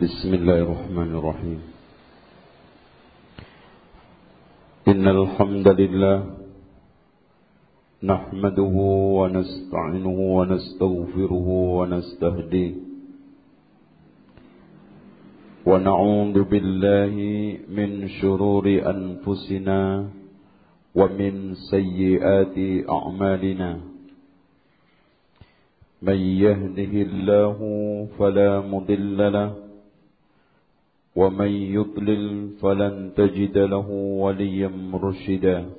بسم الله الرحمن الرحيم. إن الحمد لله نحمده ونستعينه ونستغفره ونستهديه ونعوذ بالله من شرور أنفسنا ومن سيئات أعمالنا. من يهده الله فلا مضل له ومن يضلل فلن تجد له وليا مرشدا.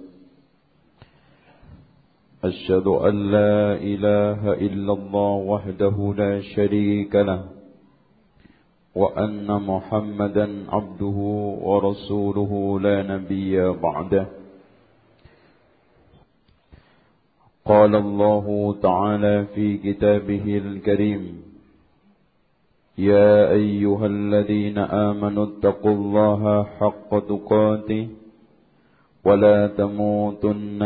أشهد أن لا إله إلا الله وحده لا شريك له وأن محمدا عبده ورسوله لا نبي بعده. قال الله تعالى في كتابه الكريم يا أيها الذين آمنوا اتقوا الله حق تقاته ولا تموتن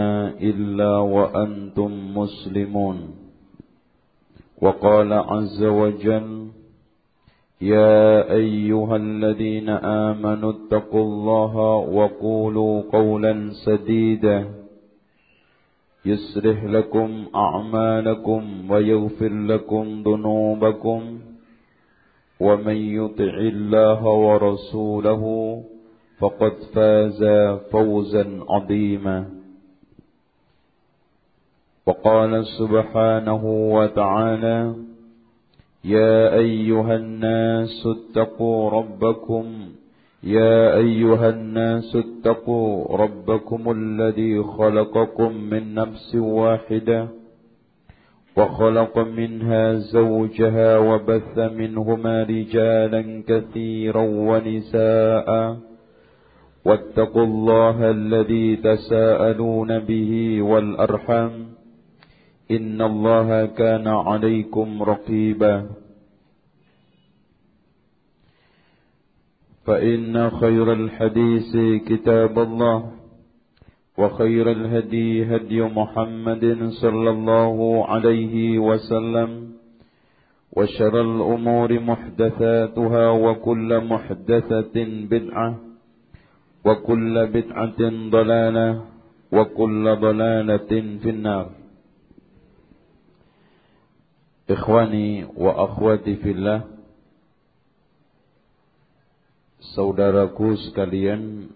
إلا وأنتم مسلمون. وقال عز وجل يا أيها الذين آمنوا اتقوا الله وقولوا قولا سديدا يصلح لكم أعمالكم ويغفر لكم ذنوبكم ومن يطع الله ورسوله فقد فاز فوزا عظيما. وقال سبحانه وتعالى يا أيها الناس اتقوا ربكم يا أيها الناس اتقوا ربكم الذي خلقكم من نفس واحدة. وخلق منها زوجها وبث منهما رجالا كثيرا ونساء. واتقوا الله الذي تساءلون به والأرحم إن الله كان عليكم رقيبا. فإن خير الحديث كتاب الله. وخير الهدي هدي محمد صلى الله عليه وسلم وشر الأمور محدثاتها وكل محدثة بدعة وكل بدعة ضلالة وكل ضلالة في النار. إخواني وأخواتي في الله Saudaraku sekalian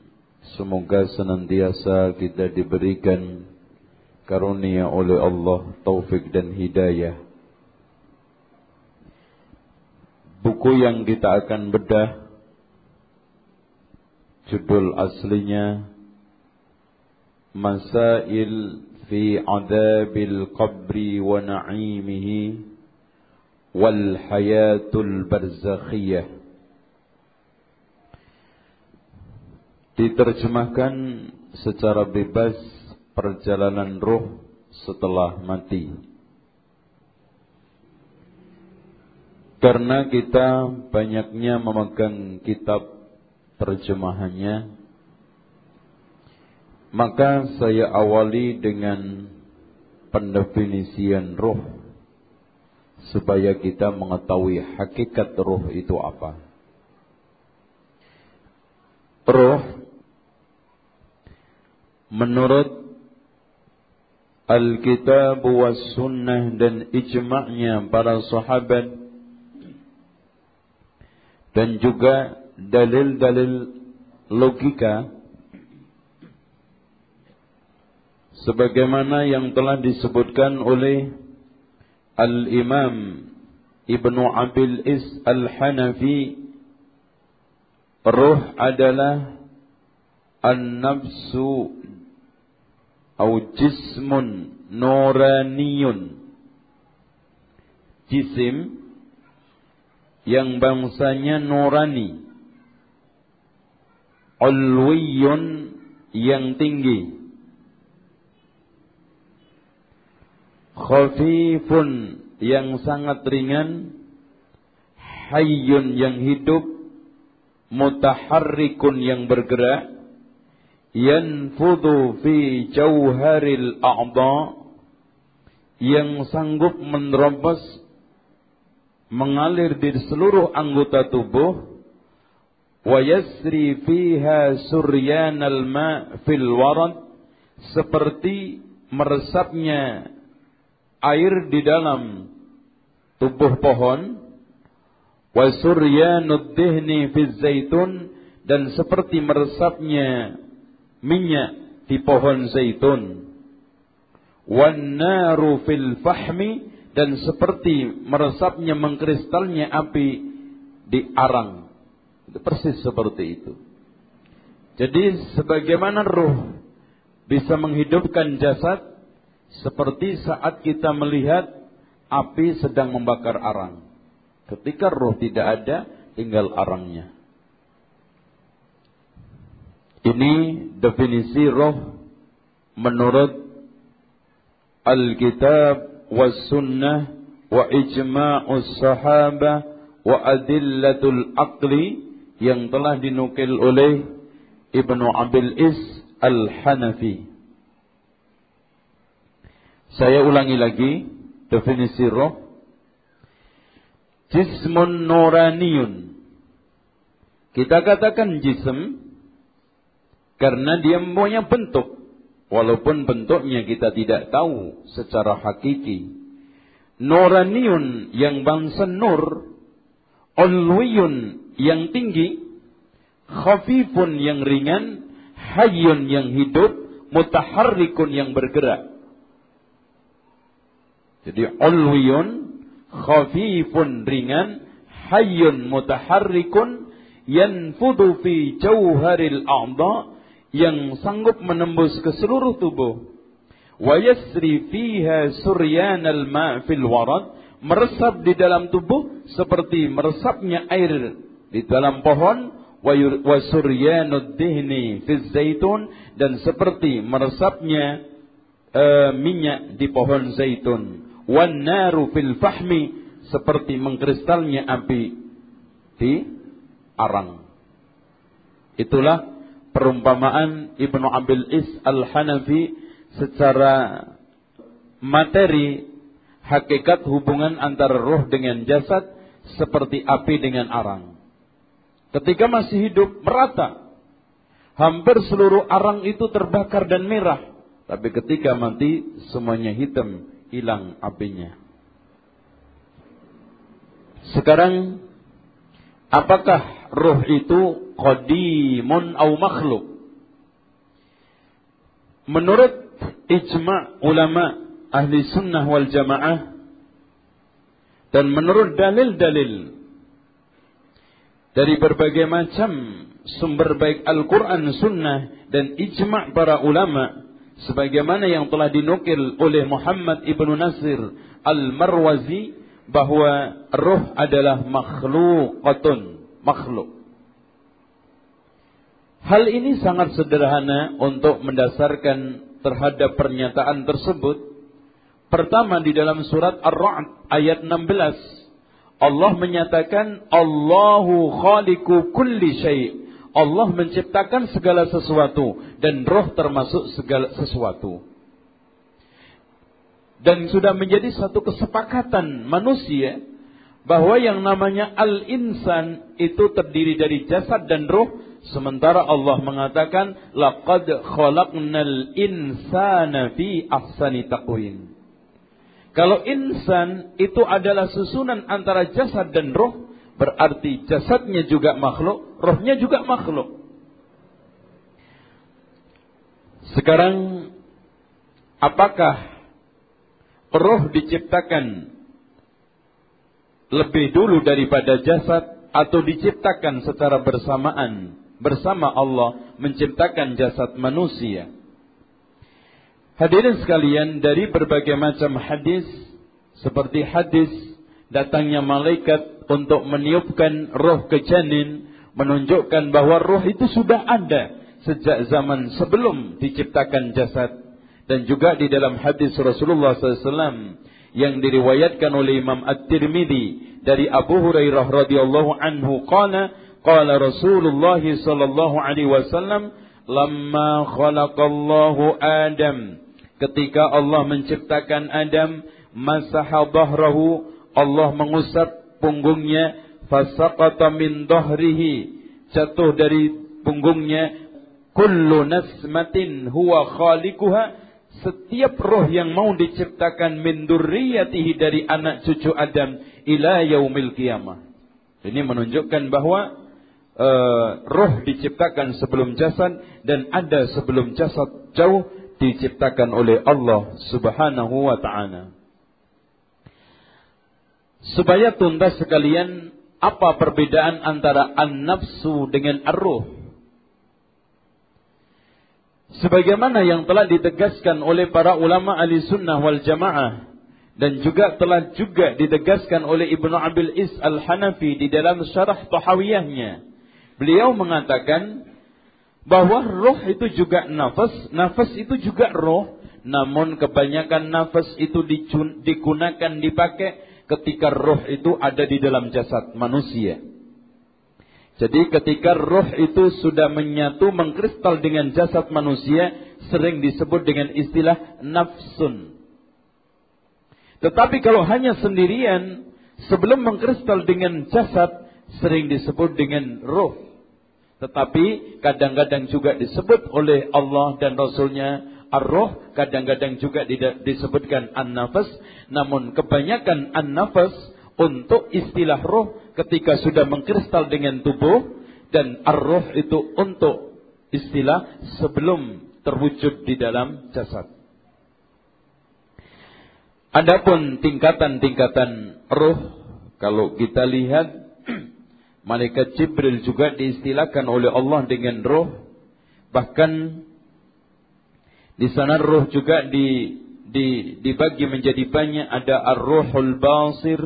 Semoga senantiasa kita diberikan karunia oleh Allah taufik dan hidayah. Buku yang kita akan bedah judul aslinya Masail fi adabil qabri wa na'imihi wal hayatul barzakhiyah diterjemahkan secara bebas perjalanan roh setelah mati. Karena kita banyaknya memegang kitab terjemahannya, maka saya awali dengan pendefinisian roh supaya kita mengetahui hakikat roh itu apa. Roh menurut Alkitab was sunnah dan ijma'nya para sahabat dan juga dalil-dalil logika sebagaimana yang telah disebutkan oleh Al-Imam Ibnu Abil Is Al-Hanafi Ruh adalah an-nafsu atau jismun nuraniyun. Jisim yang bangsanya nurani. Ulwiyun yang tinggi. Khafifun yang sangat ringan. Hayyun yang hidup. Mutaharrikun yang bergerak yanfudu fi jauharil a'dha. Yang sanggup menerobos mengalir di seluruh anggota tubuh. Wa yasri fiha suryanal ma fil warad. Seperti meresapnya air di dalam tubuh pohon. Wa suryanud dihni fi zaitun. Dan seperti meresapnya minyak di pohon zaitun wan naru fil fahmi dan seperti meresapnya mengkristalnya api di arang. Itu persis seperti itu. Jadi sebagaimana ruh bisa menghidupkan jasad seperti saat kita melihat api sedang membakar arang. Ketika roh tidak ada, tinggal arangnya. Ini definisi roh menurut Alkitab wa Sunnah wa ijma'us sahabah wa adillatul aqli yang telah dinukil oleh Ibnu Abil Is Al-Hanafi. Saya ulangi lagi definisi roh. Jismun nuraniyun. Kita katakan jism karena dia mempunyai bentuk. Walaupun bentuknya kita tidak tahu secara hakiki. Noraniun yang bangsa nur. Ulwiyun yang tinggi. Khafifun yang ringan. Hayyun yang hidup. Mutaharrikun yang bergerak. Jadi ulwiyun. Khafifun ringan. Hayyun mutaharrikun. Yanfudu fi jauharil a'da' yang sanggup menembus ke seluruh tubuh. Wa yasri fiha suryanal ma' fil warad, meresap di dalam tubuh seperti meresapnya air di dalam pohon. Wa suryanud dihni fi zaitun dan seperti meresapnya uh, minyak di pohon zaitun. Wan naru fil fahmi seperti mengkristalnya api di arang. Itulah perumpamaan Ibnu Abil Is Al-Hanafi secara materi hakikat hubungan antara roh dengan jasad seperti api dengan arang. Ketika masih hidup merata. Hampir seluruh arang itu terbakar dan merah. Tapi ketika mati semuanya hitam, hilang apinya. Sekarang apakah roh itu qadimun au makhluk. Menurut ijma' ulama ahli sunnah wal jamaah dan menurut dalil-dalil dari berbagai macam sumber baik Al-Quran, Sunnah dan ijma' para ulama sebagaimana yang telah dinukil oleh Muhammad ibnu Nasir Al-Marwazi bahwa roh adalah makhlukatun, makhluk. Hal ini sangat sederhana untuk mendasarkan terhadap pernyataan tersebut. Pertama di dalam surat Ar-Ra'd ayat 16. Allah menyatakan Allahu khaliqu kulli syai'. Allah menciptakan segala sesuatu dan roh termasuk segala sesuatu. Dan sudah menjadi satu kesepakatan manusia bahwa yang namanya al-insan itu terdiri dari jasad dan roh Sementara Allah mengatakan laqad khalaqnal insana fi ahsani taqwim. Kalau insan itu adalah susunan antara jasad dan roh, berarti jasadnya juga makhluk, rohnya juga makhluk. Sekarang apakah roh diciptakan lebih dulu daripada jasad atau diciptakan secara bersamaan bersama Allah menciptakan jasad manusia. Hadirin sekalian dari berbagai macam hadis seperti hadis datangnya malaikat untuk meniupkan roh ke janin menunjukkan bahwa roh itu sudah ada sejak zaman sebelum diciptakan jasad dan juga di dalam hadis Rasulullah SAW yang diriwayatkan oleh Imam At-Tirmidzi dari Abu Hurairah radhiyallahu anhu qala Qala Rasulullah sallallahu alaihi wasallam, "Lamma khalaqallahu Adam." Ketika Allah menciptakan Adam, masaha dhahrahu, Allah mengusap punggungnya fasaqata min dhahrihi jatuh dari punggungnya kullu nasmatin huwa khaliquha setiap roh yang mau diciptakan min durriyatihi dari anak cucu Adam ila yaumil qiyamah. Ini menunjukkan bahwa uh, roh diciptakan sebelum jasad dan ada sebelum jasad jauh diciptakan oleh Allah Subhanahu wa taala. Supaya tuntas sekalian apa perbedaan antara an-nafsu dengan ar-ruh? sebagaimana yang telah ditegaskan oleh para ulama ahli sunnah wal jamaah dan juga telah juga ditegaskan oleh Ibnu Abil Is Al-Hanafi di dalam syarah Tahawiyahnya. Beliau mengatakan bahwa roh itu juga nafas, nafas itu juga roh, namun kebanyakan nafas itu digunakan dipakai ketika roh itu ada di dalam jasad manusia. Jadi ketika roh itu sudah menyatu mengkristal dengan jasad manusia sering disebut dengan istilah nafsun. Tetapi kalau hanya sendirian sebelum mengkristal dengan jasad sering disebut dengan roh. Tetapi kadang-kadang juga disebut oleh Allah dan Rasulnya ar-roh, kadang-kadang juga disebutkan an-nafas. Namun kebanyakan an-nafas untuk istilah roh ketika sudah mengkristal dengan tubuh dan ar-roh itu untuk istilah sebelum terwujud di dalam jasad. Adapun tingkatan-tingkatan roh kalau kita lihat malaikat Jibril juga diistilahkan oleh Allah dengan roh. Bahkan di sana roh juga di, di, dibagi menjadi banyak. Ada ar-ruhul basir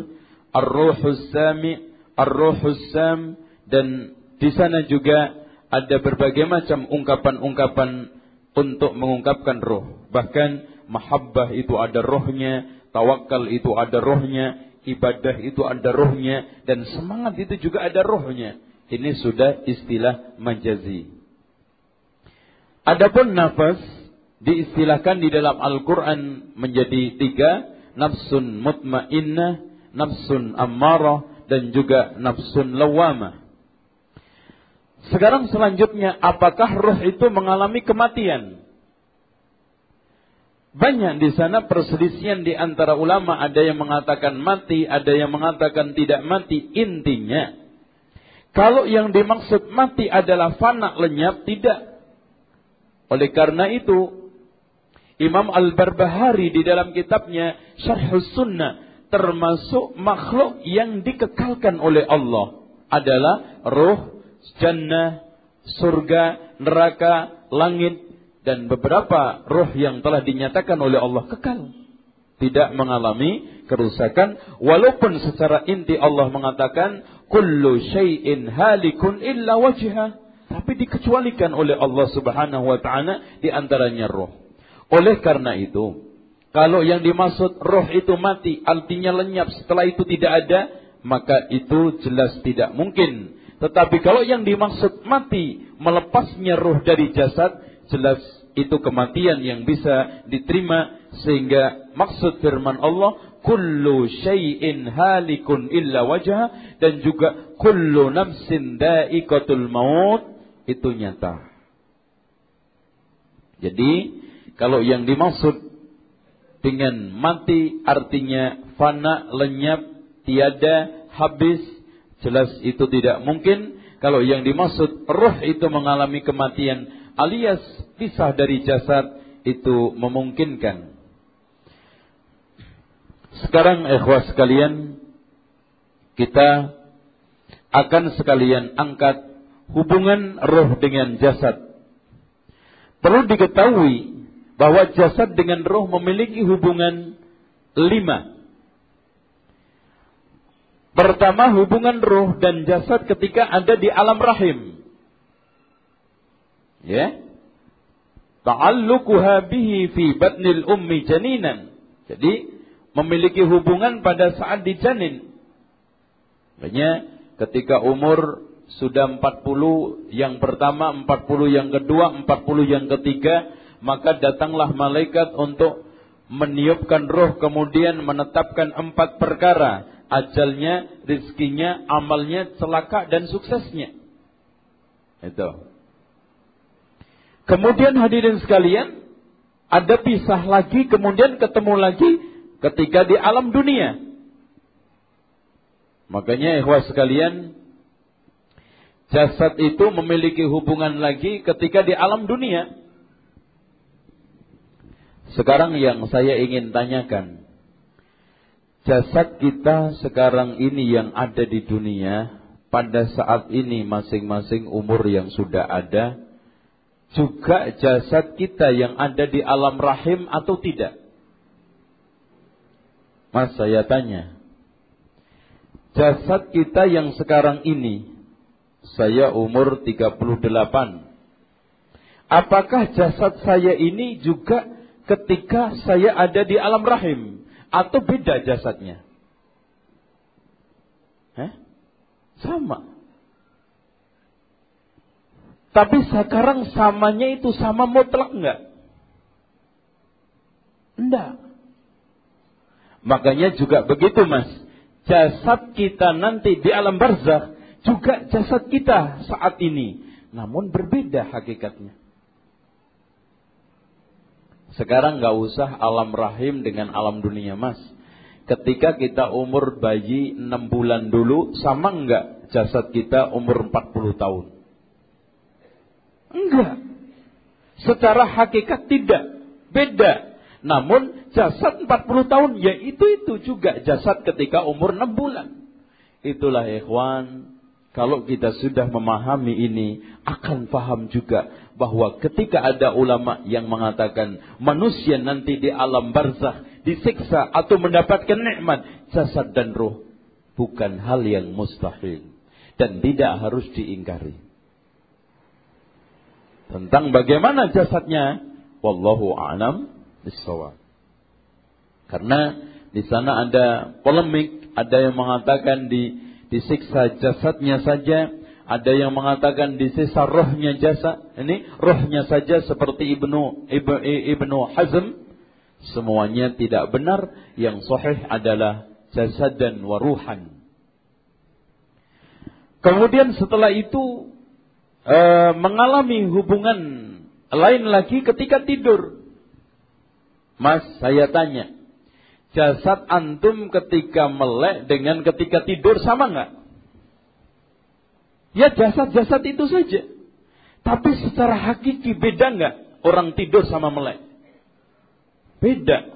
Ar-Ruhus Sami, Ar-Ruhus Sam. Dan di sana juga ada berbagai macam ungkapan-ungkapan untuk mengungkapkan roh. Bahkan mahabbah itu ada rohnya, tawakal itu ada rohnya, ibadah itu ada rohnya, dan semangat itu juga ada rohnya. Ini sudah istilah majazi. Adapun nafas diistilahkan di dalam Al-Quran menjadi tiga. Nafsun mutmainnah, nafsun ammarah dan juga nafsun lawamah. Sekarang selanjutnya, apakah roh itu mengalami kematian? Banyak di sana perselisihan di antara ulama, ada yang mengatakan mati, ada yang mengatakan tidak mati. Intinya, kalau yang dimaksud mati adalah fana lenyap, tidak. Oleh karena itu, Imam Al-Barbahari di dalam kitabnya Syarhus Sunnah termasuk makhluk yang dikekalkan oleh Allah adalah roh, jannah, surga, neraka, langit dan beberapa roh yang telah dinyatakan oleh Allah kekal. Tidak mengalami kerusakan walaupun secara inti Allah mengatakan kullu syai'in halikun illa wajha tapi dikecualikan oleh Allah Subhanahu wa taala di antaranya roh. Oleh karena itu, kalau yang dimaksud roh itu mati, artinya lenyap setelah itu tidak ada, maka itu jelas tidak mungkin. Tetapi kalau yang dimaksud mati, melepasnya roh dari jasad, jelas itu kematian yang bisa diterima sehingga maksud firman Allah kullu syai'in halikun illa wajah dan juga kullu nafsin da'iqatul maut itu nyata. Jadi kalau yang dimaksud dengan mati artinya fana, lenyap, tiada, habis. Jelas itu tidak mungkin. Kalau yang dimaksud roh itu mengalami kematian alias pisah dari jasad itu memungkinkan. Sekarang ikhwah sekalian kita akan sekalian angkat hubungan roh dengan jasad. Perlu diketahui bahwa jasad dengan roh memiliki hubungan lima. Pertama hubungan roh dan jasad ketika ada di alam rahim. Ya. Ta'alluquha bihi fi batnil ummi janinan. Jadi memiliki hubungan pada saat di janin. Makanya ketika umur sudah 40 yang pertama, 40 yang kedua, 40 yang ketiga, maka datanglah malaikat untuk meniupkan roh kemudian menetapkan empat perkara ajalnya, rizkinya, amalnya, celaka dan suksesnya. Itu. Kemudian hadirin sekalian, ada pisah lagi, kemudian ketemu lagi ketika di alam dunia. Makanya ikhwah sekalian, jasad itu memiliki hubungan lagi ketika di alam dunia. Sekarang yang saya ingin tanyakan, jasad kita sekarang ini yang ada di dunia, pada saat ini masing-masing umur yang sudah ada, juga jasad kita yang ada di alam rahim atau tidak? Mas saya tanya. Jasad kita yang sekarang ini, saya umur 38. Apakah jasad saya ini juga ketika saya ada di alam rahim? Atau beda jasadnya? Hah? Sama. Tapi sekarang samanya itu sama mutlak enggak? Enggak. Makanya juga begitu mas. Jasad kita nanti di alam barzakh juga jasad kita saat ini. Namun berbeda hakikatnya. Sekarang nggak usah alam rahim dengan alam dunia mas. Ketika kita umur bayi 6 bulan dulu, sama enggak jasad kita umur 40 tahun? Enggak. Secara hakikat tidak. Beda. Namun jasad 40 tahun ya itu itu juga jasad ketika umur 6 bulan. Itulah ikhwan. Kalau kita sudah memahami ini, akan paham juga bahwa ketika ada ulama yang mengatakan manusia nanti di alam barzah disiksa atau mendapatkan nikmat jasad dan roh bukan hal yang mustahil dan tidak harus diingkari tentang bagaimana jasadnya. Wallahu a'lam bissawab. Karena di sana ada polemik ada yang mengatakan di disiksa jasadnya saja ada yang mengatakan disiksa rohnya jasa ini rohnya saja seperti ibnu ibnu, ibnu Hazm. Semuanya tidak benar yang sahih adalah jasad dan waruhan kemudian setelah itu e, mengalami hubungan lain lagi ketika tidur. Mas, saya tanya, jasad antum ketika melek dengan ketika tidur sama nggak? Ya jasad-jasad itu saja. Tapi secara hakiki beda nggak orang tidur sama melek? Beda.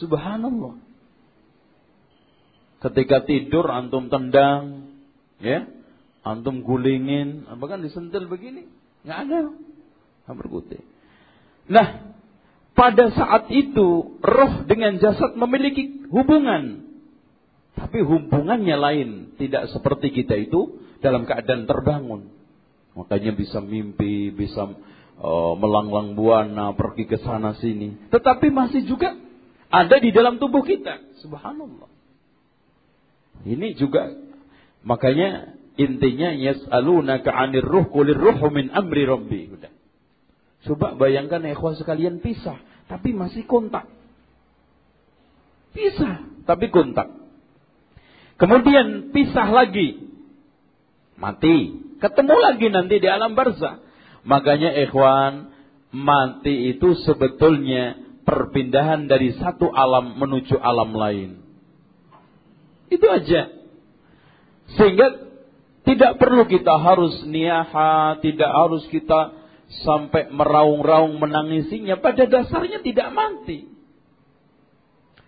Subhanallah. Ketika tidur antum tendang, ya, Antum gulingin, bahkan disentil begini, nggak ada. Hampir putih. Nah, pada saat itu roh dengan jasad memiliki hubungan. Tapi hubungannya lain, tidak seperti kita itu dalam keadaan terbangun. Makanya bisa mimpi, bisa uh, melanglang buana, pergi ke sana sini. Tetapi masih juga ada di dalam tubuh kita. Subhanallah. Ini juga makanya Intinya yas'alunaka 'anir ruh qulir ruhu min amri rabbi. Udah. Coba bayangkan ikhwan sekalian pisah, tapi masih kontak. Pisah, tapi kontak. Kemudian pisah lagi. Mati. Ketemu lagi nanti di alam barzah. Makanya ikhwan, mati itu sebetulnya perpindahan dari satu alam menuju alam lain. Itu aja. Sehingga tidak perlu kita harus niaha, tidak harus kita sampai meraung-raung menangisinya. Pada dasarnya tidak mati.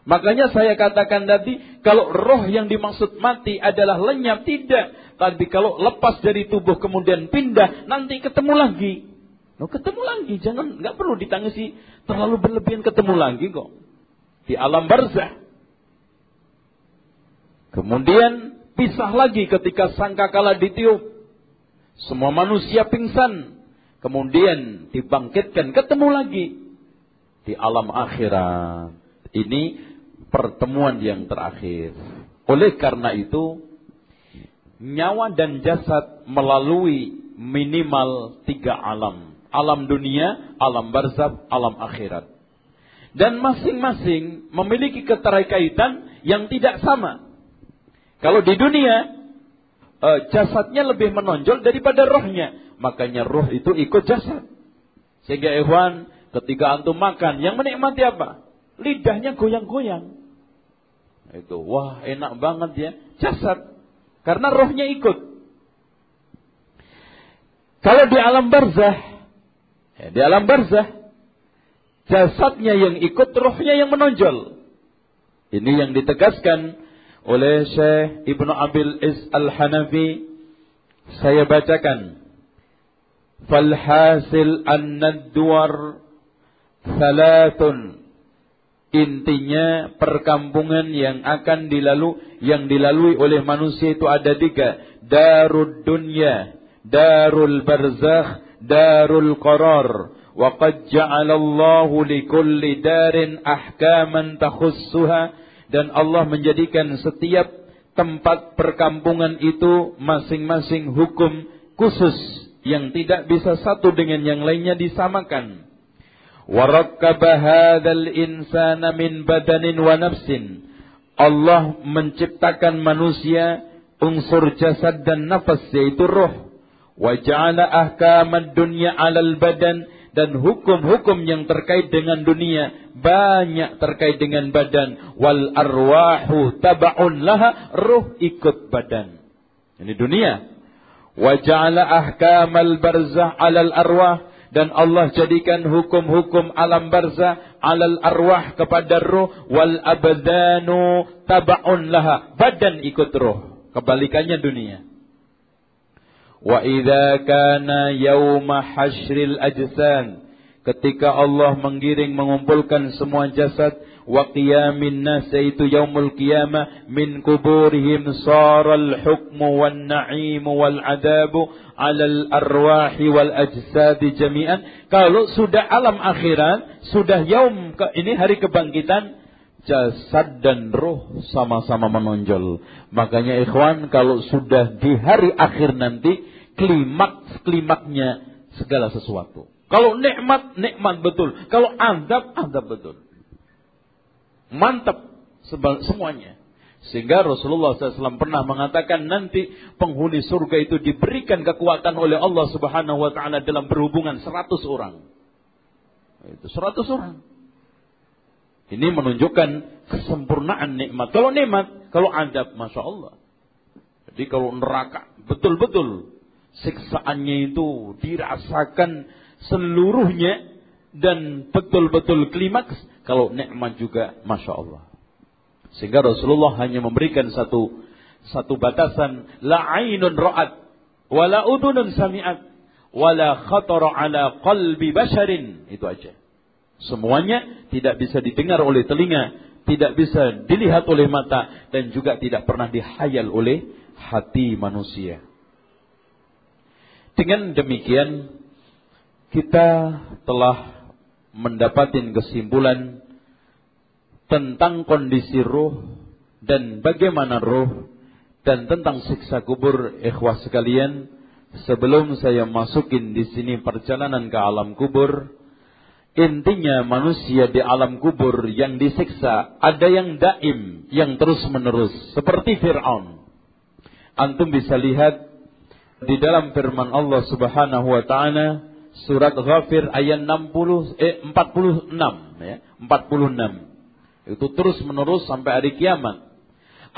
Makanya saya katakan tadi, kalau roh yang dimaksud mati adalah lenyap, tidak. Tapi kalau lepas dari tubuh kemudian pindah, nanti ketemu lagi. No, ketemu lagi, jangan nggak perlu ditangisi terlalu berlebihan ketemu lagi kok. Di alam barzah. Kemudian Pisah lagi ketika sangka kala ditiup. Semua manusia pingsan. Kemudian dibangkitkan, ketemu lagi. Di alam akhirat. Ini pertemuan yang terakhir. Oleh karena itu, nyawa dan jasad melalui minimal tiga alam. Alam dunia, alam barzab, alam akhirat. Dan masing-masing memiliki keterkaitan yang tidak sama. Kalau di dunia uh, jasadnya lebih menonjol daripada rohnya, makanya roh itu ikut jasad. Sehingga ikhwan ketika antum makan yang menikmati apa? Lidahnya goyang-goyang. Itu wah enak banget ya jasad karena rohnya ikut. Kalau di alam barzah, ya, di alam barzah jasadnya yang ikut, rohnya yang menonjol. Ini yang ditegaskan oleh Syekh Ibnu Abil Is Al-Hanafi saya bacakan fal hasil anna duwar Salatun Intinya perkampungan yang akan dilalu yang dilalui oleh manusia itu ada tiga. darud dunya, darul barzakh, darul qarar. Wa qad ja'ala Allahu li darin ahkaman takhussuha dan Allah menjadikan setiap tempat perkampungan itu masing-masing hukum khusus yang tidak bisa satu dengan yang lainnya disamakan. Warakkaba hadzal insana min badanin wa. Allah menciptakan manusia unsur jasad dan nafas yaitu roh. Wa ja'ala ahkamad dunya 'alal badan dan hukum-hukum yang terkait dengan dunia banyak terkait dengan badan. Wal arwahu tabaun laha ruh ikut badan. Ini dunia. Wa ja'ala ahkamal barzah 'alal arwah. Dan Allah jadikan hukum-hukum alam barzah 'alal arwah kepada ruh. Wal abdanu tabaun laha badan ikut ruh. Kebalikannya dunia Idza kana yauma hasyril ajsan ketika Allah menggiring mengumpulkan semua jasad wa qiyamin nas yaitu yaumul qiyamah min kuburihim saral hukmu wan na'im wal adabu alal arwahi wal ajsad jami'an. Kalau sudah alam akhirat sudah yaum ini hari kebangkitan jasad dan roh sama-sama menonjol. Makanya ikhwan kalau sudah di hari akhir nanti klimaks-klimaknya segala sesuatu. Kalau nikmat, nikmat betul. Kalau azab, azab betul. Mantap semuanya. Sehingga Rasulullah SAW pernah mengatakan nanti penghuni surga itu diberikan kekuatan oleh Allah Subhanahu Wa Taala dalam berhubungan 100 orang. Itu 100 orang. Ini menunjukkan kesempurnaan nikmat. Kalau nikmat, kalau adab, masya Allah. Jadi kalau neraka, betul-betul siksaannya itu dirasakan seluruhnya dan betul-betul klimaks. Kalau nikmat juga, masya Allah. Sehingga Rasulullah hanya memberikan satu satu batasan la ainun ra'at wala udunun sami'at wala khatara ala qalbi basharin itu aja Semuanya tidak bisa didengar oleh telinga, tidak bisa dilihat oleh mata, dan juga tidak pernah dihayal oleh hati manusia. Dengan demikian, kita telah mendapatkan kesimpulan tentang kondisi roh dan bagaimana roh dan tentang siksa kubur ikhwah sekalian sebelum saya masukin di sini perjalanan ke alam kubur Intinya manusia di alam kubur yang disiksa ada yang daim, yang terus menerus seperti Fir'aun. Antum bisa lihat di dalam firman Allah Subhanahu wa taala surat Ghafir ayat 60 eh 46 ya, 46. Itu terus menerus sampai hari kiamat.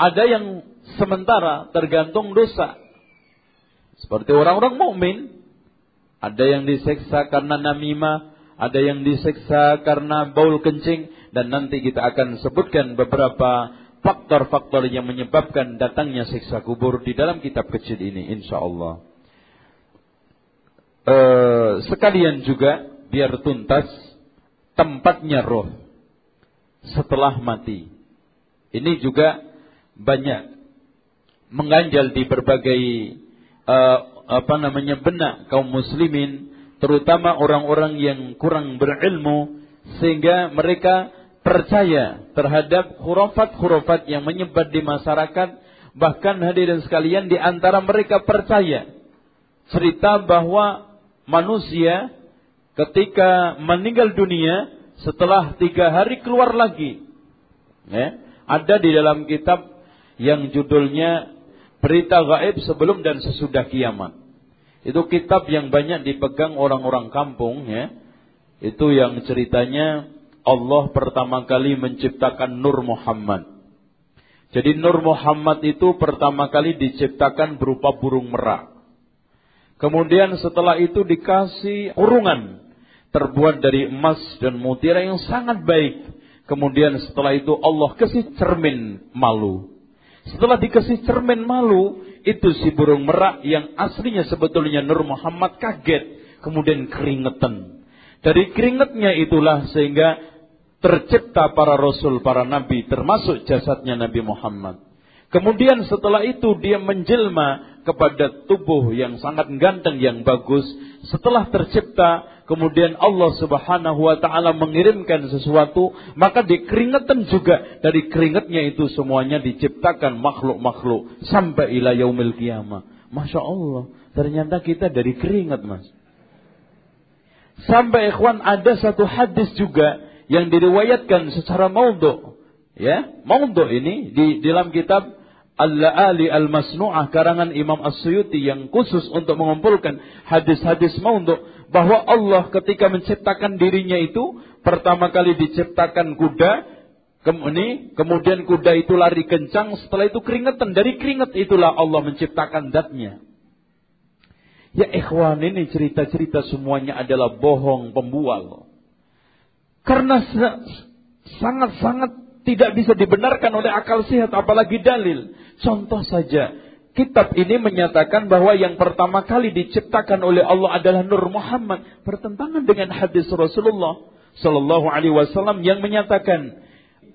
Ada yang sementara tergantung dosa. Seperti orang-orang mukmin, ada yang disiksa karena namimah, ada yang disiksa karena baul kencing dan nanti kita akan sebutkan beberapa faktor-faktor yang menyebabkan datangnya siksa kubur di dalam kitab kecil ini insyaallah. E, sekalian juga biar tuntas tempatnya roh setelah mati. Ini juga banyak mengganjal di berbagai uh, apa namanya benak kaum muslimin terutama orang-orang yang kurang berilmu sehingga mereka percaya terhadap khurafat-khurafat yang menyebar di masyarakat bahkan hadirin sekalian di antara mereka percaya cerita bahwa manusia ketika meninggal dunia setelah tiga hari keluar lagi ya, ada di dalam kitab yang judulnya Berita Gaib Sebelum dan Sesudah Kiamat. Itu kitab yang banyak dipegang orang-orang kampung ya. Itu yang ceritanya Allah pertama kali menciptakan Nur Muhammad. Jadi Nur Muhammad itu pertama kali diciptakan berupa burung merak. Kemudian setelah itu dikasih kurungan terbuat dari emas dan mutiara yang sangat baik. Kemudian setelah itu Allah kasih cermin malu. Setelah dikasih cermin malu, itu si burung merak yang aslinya sebetulnya Nur Muhammad kaget. Kemudian keringetan. Dari keringatnya itulah sehingga tercipta para rasul, para nabi, termasuk jasadnya Nabi Muhammad. Kemudian setelah itu dia menjelma kepada tubuh yang sangat ganteng, yang bagus. Setelah tercipta, kemudian Allah subhanahu wa ta'ala mengirimkan sesuatu, maka dikeringetan juga. Dari keringatnya itu semuanya diciptakan makhluk-makhluk. Sampai ila yaumil kiamah. Masya Allah, ternyata kita dari keringat mas. Sampai ikhwan ada satu hadis juga yang diriwayatkan secara maudhu. Ya, maudhu ini di dalam kitab Al-La'ali Al-Masnu'ah karangan Imam As-Suyuti yang khusus untuk mengumpulkan hadis-hadis maudhu bahwa Allah ketika menciptakan dirinya itu pertama kali diciptakan kuda kemudian kemudian kuda itu lari kencang setelah itu keringetan. Dari keringet itulah Allah menciptakan zatnya. Ya ikhwan ini cerita-cerita semuanya adalah bohong pembual. Karena sangat-sangat tidak bisa dibenarkan oleh akal sehat apalagi dalil. Contoh saja, kitab ini menyatakan bahwa yang pertama kali diciptakan oleh Allah adalah Nur Muhammad, bertentangan dengan hadis Rasulullah sallallahu alaihi wasallam yang menyatakan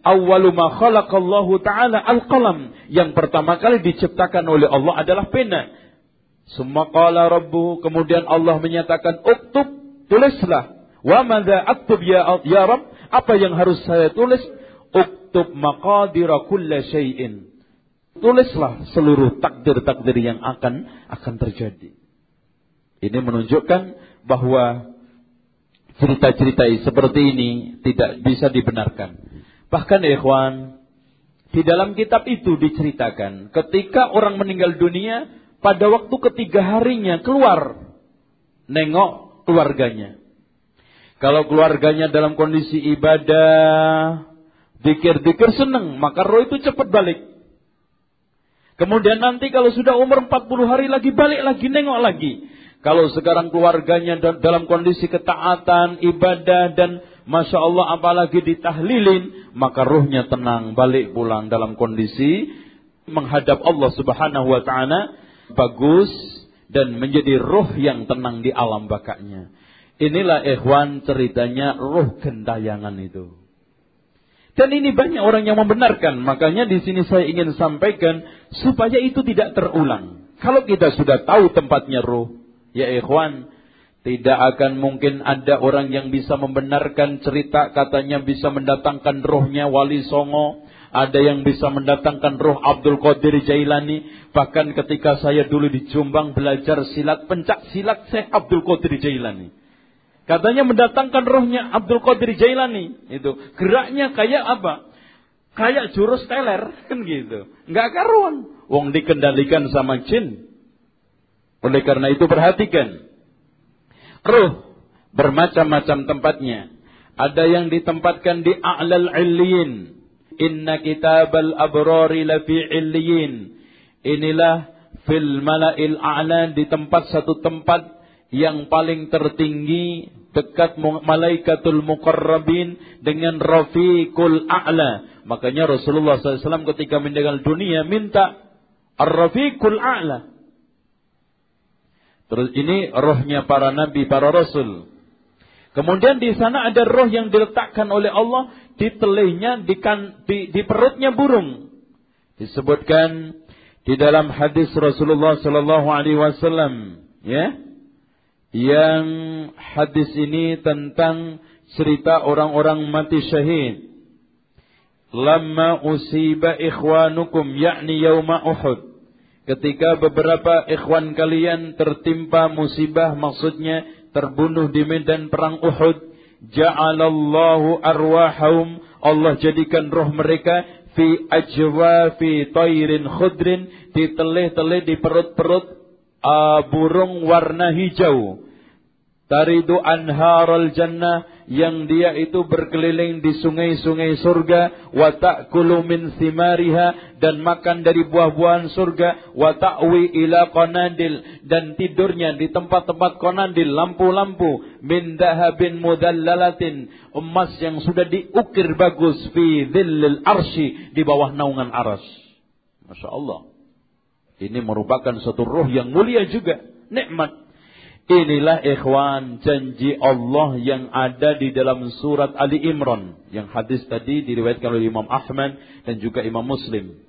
awwalu ma khalaqallahu taala al-qalam, yang pertama kali diciptakan oleh Allah adalah pena. Semua qala rabbu, kemudian Allah menyatakan uktub, tulislah. Wa madza aktub ya ya? Apa yang harus saya tulis? Uktub maqadira kulla syai'in. Tulislah seluruh takdir-takdir yang akan akan terjadi. Ini menunjukkan bahwa cerita-cerita seperti ini tidak bisa dibenarkan. Bahkan ikhwan, di dalam kitab itu diceritakan ketika orang meninggal dunia pada waktu ketiga harinya keluar nengok keluarganya. Kalau keluarganya dalam kondisi ibadah, Dikir-dikir senang, maka roh itu cepat balik. Kemudian nanti kalau sudah umur 40 hari lagi balik lagi, nengok lagi. Kalau sekarang keluarganya dalam kondisi ketaatan, ibadah, dan Masya Allah apalagi ditahlilin, maka rohnya tenang, balik pulang dalam kondisi menghadap Allah subhanahu wa ta'ala, bagus, dan menjadi roh yang tenang di alam bakaknya. Inilah ikhwan ceritanya roh gentayangan itu. Dan ini banyak orang yang membenarkan. Makanya di sini saya ingin sampaikan supaya itu tidak terulang. Kalau kita sudah tahu tempatnya roh, ya ikhwan, tidak akan mungkin ada orang yang bisa membenarkan cerita katanya bisa mendatangkan rohnya Wali Songo. Ada yang bisa mendatangkan roh Abdul Qadir Jailani. Bahkan ketika saya dulu di Jombang belajar silat, pencak silat Syekh Abdul Qadir Jailani. Katanya mendatangkan rohnya Abdul Qadir Jailani. Itu geraknya kayak apa? Kayak jurus teler kan gitu. Enggak karuan. Wong dikendalikan sama jin. Oleh karena itu perhatikan. Roh bermacam-macam tempatnya. Ada yang ditempatkan di a'lal illiyin. Inna kitabal abrari lafi illiyin. Inilah fil mala'il a'la di tempat satu tempat yang paling tertinggi dekat malaikatul muqarrabin dengan rafiqul a'la. Makanya Rasulullah SAW ketika meninggal dunia minta ar-rafiqul a'la. Terus ini rohnya para nabi, para rasul. Kemudian di sana ada roh yang diletakkan oleh Allah di telihnya, di, kan, di, di perutnya burung. Disebutkan di dalam hadis Rasulullah Sallallahu Alaihi Wasallam, ya yang hadis ini tentang cerita orang-orang mati syahid. Lama usiba ikhwanukum yakni yauma Uhud. Ketika beberapa ikhwan kalian tertimpa musibah maksudnya terbunuh di medan perang Uhud, ja'alallahu arwahum Allah jadikan roh mereka fi ajwa fi tairin khudrin ditelih-telih di perut-perut uh, burung warna hijau taridu anharul jannah yang dia itu berkeliling di sungai-sungai surga wa ta'kulu min simariha dan makan dari buah-buahan surga wa ta'wi ila qanadil dan tidurnya di tempat-tempat qanadil lampu-lampu min dahabin mudallalatin emas yang sudah diukir bagus fi dhillil arsy di bawah naungan aras. Masya Allah. Ini merupakan suatu roh yang mulia juga nikmat Inilah ikhwan janji Allah yang ada di dalam surat Ali Imran yang hadis tadi diriwayatkan oleh Imam Ahmad dan juga Imam Muslim.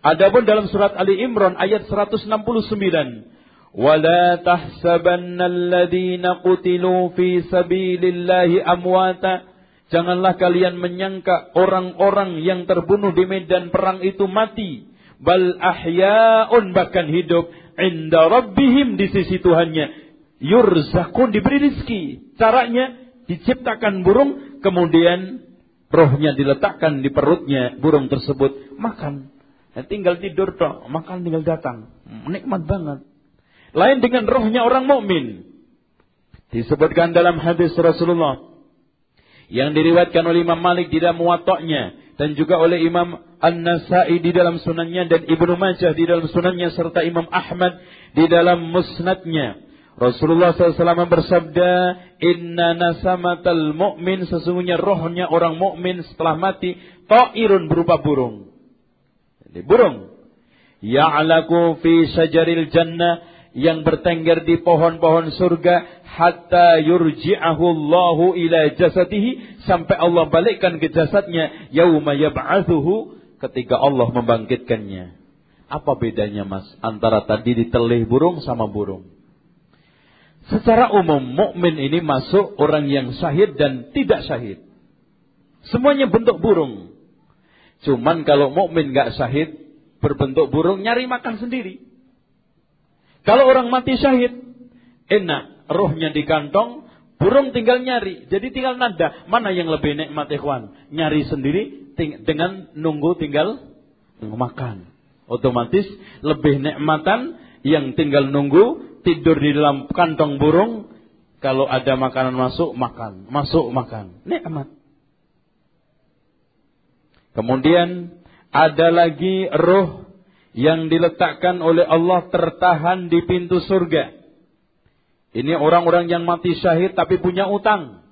Adapun dalam surat Ali Imran ayat 169, "Wala tahsabanna qutilu fi sabilillahi amwata" Janganlah kalian menyangka orang-orang yang terbunuh di medan perang itu mati, bal ahyaun bahkan hidup inda rabbihim di sisi Tuhannya yurzakun diberi rizki. Caranya diciptakan burung, kemudian rohnya diletakkan di perutnya burung tersebut, makan. Ya, tinggal tidur toh, makan tinggal datang. Nikmat banget. Lain dengan rohnya orang mukmin. Disebutkan dalam hadis Rasulullah yang diriwayatkan oleh Imam Malik di dalam muwatta'nya dan juga oleh Imam An-Nasa'i di dalam sunannya dan Ibnu Majah di dalam sunannya serta Imam Ahmad di dalam musnadnya Rasulullah SAW bersabda, Inna nasamatal mu'min, sesungguhnya rohnya orang mukmin setelah mati, ta'irun berupa burung. Jadi burung. Ya'laku fi syajaril jannah, yang bertengger di pohon-pohon surga, hatta yurji'ahu Allahu ila jasadihi, sampai Allah balikkan ke jasadnya, yauma yab'athuhu, ketika Allah membangkitkannya. Apa bedanya mas, antara tadi ditelih burung sama burung? Secara umum mukmin ini masuk orang yang syahid dan tidak syahid. Semuanya bentuk burung. Cuman kalau mukmin nggak syahid berbentuk burung nyari makan sendiri. Kalau orang mati syahid enak, rohnya di kantong, burung tinggal nyari. Jadi tinggal nada, mana yang lebih nikmat ikhwan? Nyari sendiri dengan nunggu tinggal makan. Otomatis lebih nikmatan yang tinggal nunggu tidur di dalam kantong burung, kalau ada makanan masuk, makan. Masuk, makan. Nikmat. Kemudian ada lagi roh yang diletakkan oleh Allah tertahan di pintu surga. Ini orang-orang yang mati syahid tapi punya utang.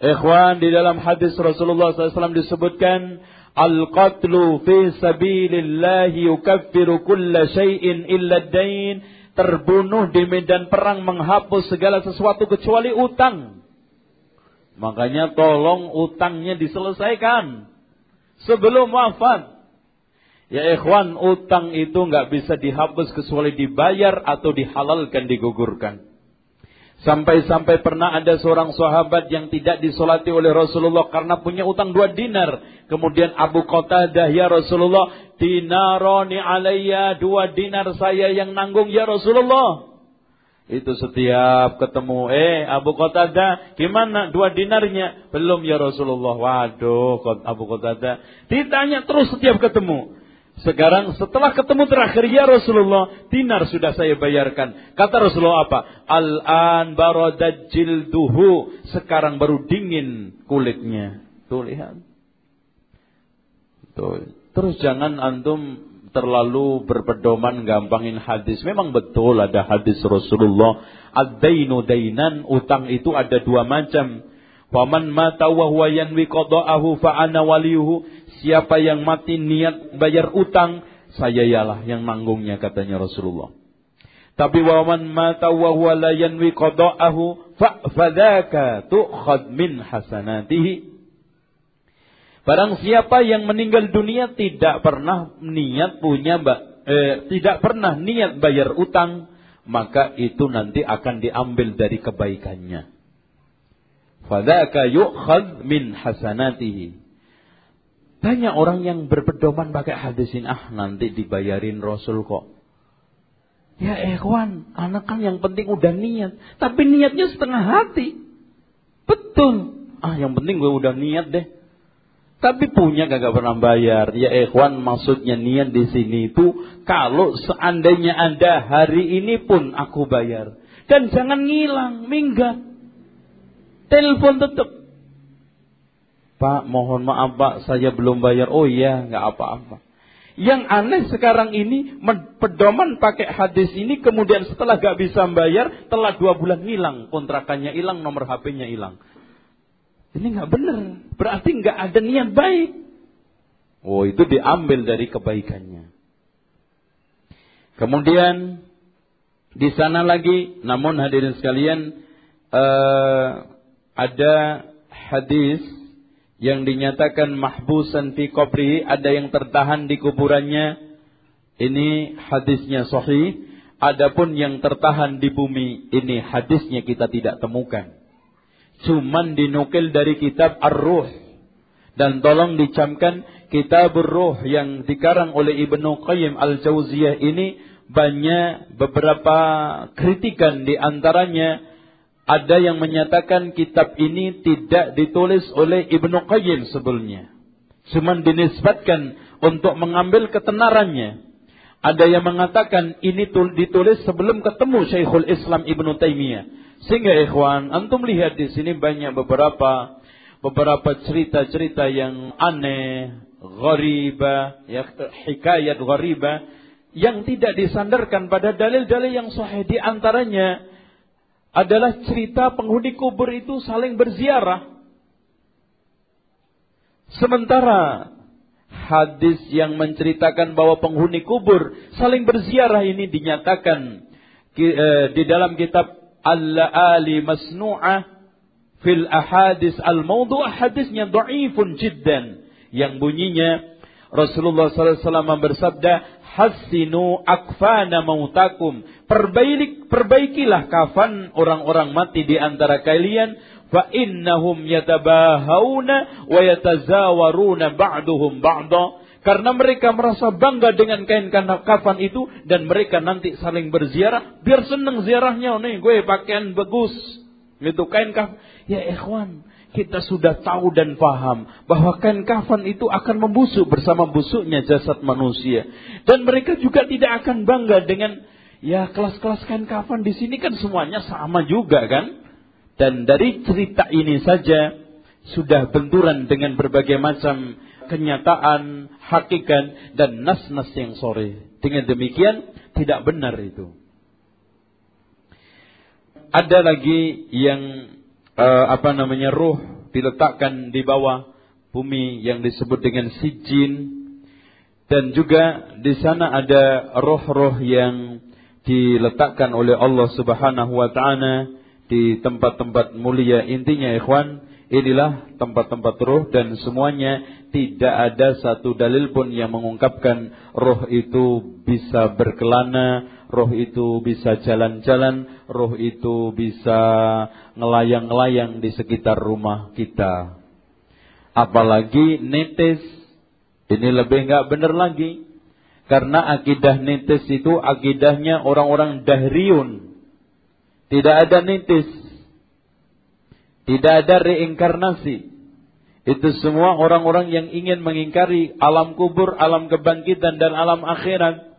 Ikhwan di dalam hadis Rasulullah SAW disebutkan Al-qatlu fi sabilillahi yukaffiru kulla syai'in illa dain terbunuh di medan perang menghapus segala sesuatu kecuali utang. Makanya tolong utangnya diselesaikan sebelum wafat. Ya ikhwan, utang itu nggak bisa dihapus kecuali dibayar atau dihalalkan, digugurkan. Sampai-sampai pernah ada seorang sahabat yang tidak disolati oleh Rasulullah karena punya utang dua dinar. Kemudian Abu Qatadah, ya Rasulullah, dinaroni alaiya, dua dinar saya yang nanggung ya Rasulullah. Itu setiap ketemu, eh Abu Qatadah, gimana dua dinarnya? Belum ya Rasulullah. Waduh, Abu Qatadah. Ditanya terus setiap ketemu. Sekarang setelah ketemu terakhir ya Rasulullah, dinar sudah saya bayarkan. Kata Rasulullah apa? Al-an baradaj jilduhu. Sekarang baru dingin kulitnya. Tuh lihat. Tuh. Terus jangan antum terlalu berpedoman gampangin hadis. Memang betul ada hadis Rasulullah. Ad-dainu dainan, utang itu ada dua macam. Waman mata wa huwa yanwi qada'ahu fa ana waliyuhu. Siapa yang mati niat bayar utang, saya ialah yang nanggungnya katanya Rasulullah. Tapi waman mata wa huwa la yanwi qada'ahu fa fadzaka tu'khad min hasanatihi. Barang siapa yang meninggal dunia tidak pernah niat punya eh, tidak pernah niat bayar utang, maka itu nanti akan diambil dari kebaikannya. Fadzaka yu'khad min hasanatihi. Banyak orang yang berpedoman pakai hadisin ah nanti dibayarin Rasul kok. Ya ikhwan, anak kan yang penting udah niat. Tapi niatnya setengah hati. Betul. Ah yang penting gue udah niat deh. Tapi punya gak pernah bayar. Ya ikhwan maksudnya niat di sini itu kalau seandainya Anda hari ini pun aku bayar. Dan jangan ngilang, minggat. Telepon tetap. Pak, mohon maaf Pak, saya belum bayar. Oh iya, nggak apa-apa. Yang aneh sekarang ini, pedoman pakai hadis ini, kemudian setelah gak bisa bayar, telah dua bulan hilang. Kontrakannya hilang, nomor HP-nya hilang. Ini nggak benar. Berarti nggak ada niat baik. Oh, itu diambil dari kebaikannya. Kemudian di sana lagi, namun hadirin sekalian, uh, ada hadis yang dinyatakan mahbusan fi qabri, ada yang tertahan di kuburannya. Ini hadisnya sahih. Adapun yang tertahan di bumi, ini hadisnya kita tidak temukan cuman dinukil dari kitab Ar-Ruh. Dan tolong dicamkan kitab Ar-Ruh yang dikarang oleh Ibnu Qayyim Al-Jauziyah ini banyak beberapa kritikan di antaranya ada yang menyatakan kitab ini tidak ditulis oleh Ibnu Qayyim sebelumnya. Cuman dinisbatkan untuk mengambil ketenarannya. Ada yang mengatakan ini ditulis sebelum ketemu Syekhul Islam Ibnu Taimiyah. Sehingga ikhwan, antum lihat di sini banyak beberapa beberapa cerita-cerita yang aneh, ghariba, ya hikayat ghariba yang tidak disandarkan pada dalil-dalil yang sahih di antaranya adalah cerita penghuni kubur itu saling berziarah. Sementara hadis yang menceritakan bahwa penghuni kubur saling berziarah ini dinyatakan eh, di dalam kitab al-ali masnu'ah fil ahadis al-mawdu' hadisnya dhaifun jiddan yang bunyinya Rasulullah SAW bersabda hasinu akfana mautakum perbaiki perbaikilah kafan orang-orang mati di antara kalian fa innahum yatabahawna wa yatazawaruna ba'duhum ba'da karena mereka merasa bangga dengan kain kafan itu dan mereka nanti saling berziarah biar seneng ziarahnya nih gue pakaian bagus. Itu kain kafan. Ya ikhwan, kita sudah tahu dan paham bahwa kain kafan itu akan membusuk bersama busuknya jasad manusia. Dan mereka juga tidak akan bangga dengan ya kelas-kelas kain kafan di sini kan semuanya sama juga kan? Dan dari cerita ini saja sudah benturan dengan berbagai macam kenyataan, hakikat, dan nas-nas yang sore. Dengan demikian, tidak benar itu. Ada lagi yang uh, apa namanya ruh diletakkan di bawah bumi yang disebut dengan sijin. Dan juga di sana ada roh-roh yang diletakkan oleh Allah Subhanahu wa taala di tempat-tempat mulia. Intinya ikhwan inilah tempat-tempat roh dan semuanya tidak ada satu dalil pun yang mengungkapkan roh itu bisa berkelana, roh itu bisa jalan-jalan, roh itu bisa ngelayang-layang di sekitar rumah kita. Apalagi netes, ini lebih nggak benar lagi. Karena akidah netes itu akidahnya orang-orang dahriyun. Tidak ada netes. Tidak ada reinkarnasi. Itu semua orang-orang yang ingin mengingkari alam kubur, alam kebangkitan dan alam akhirat.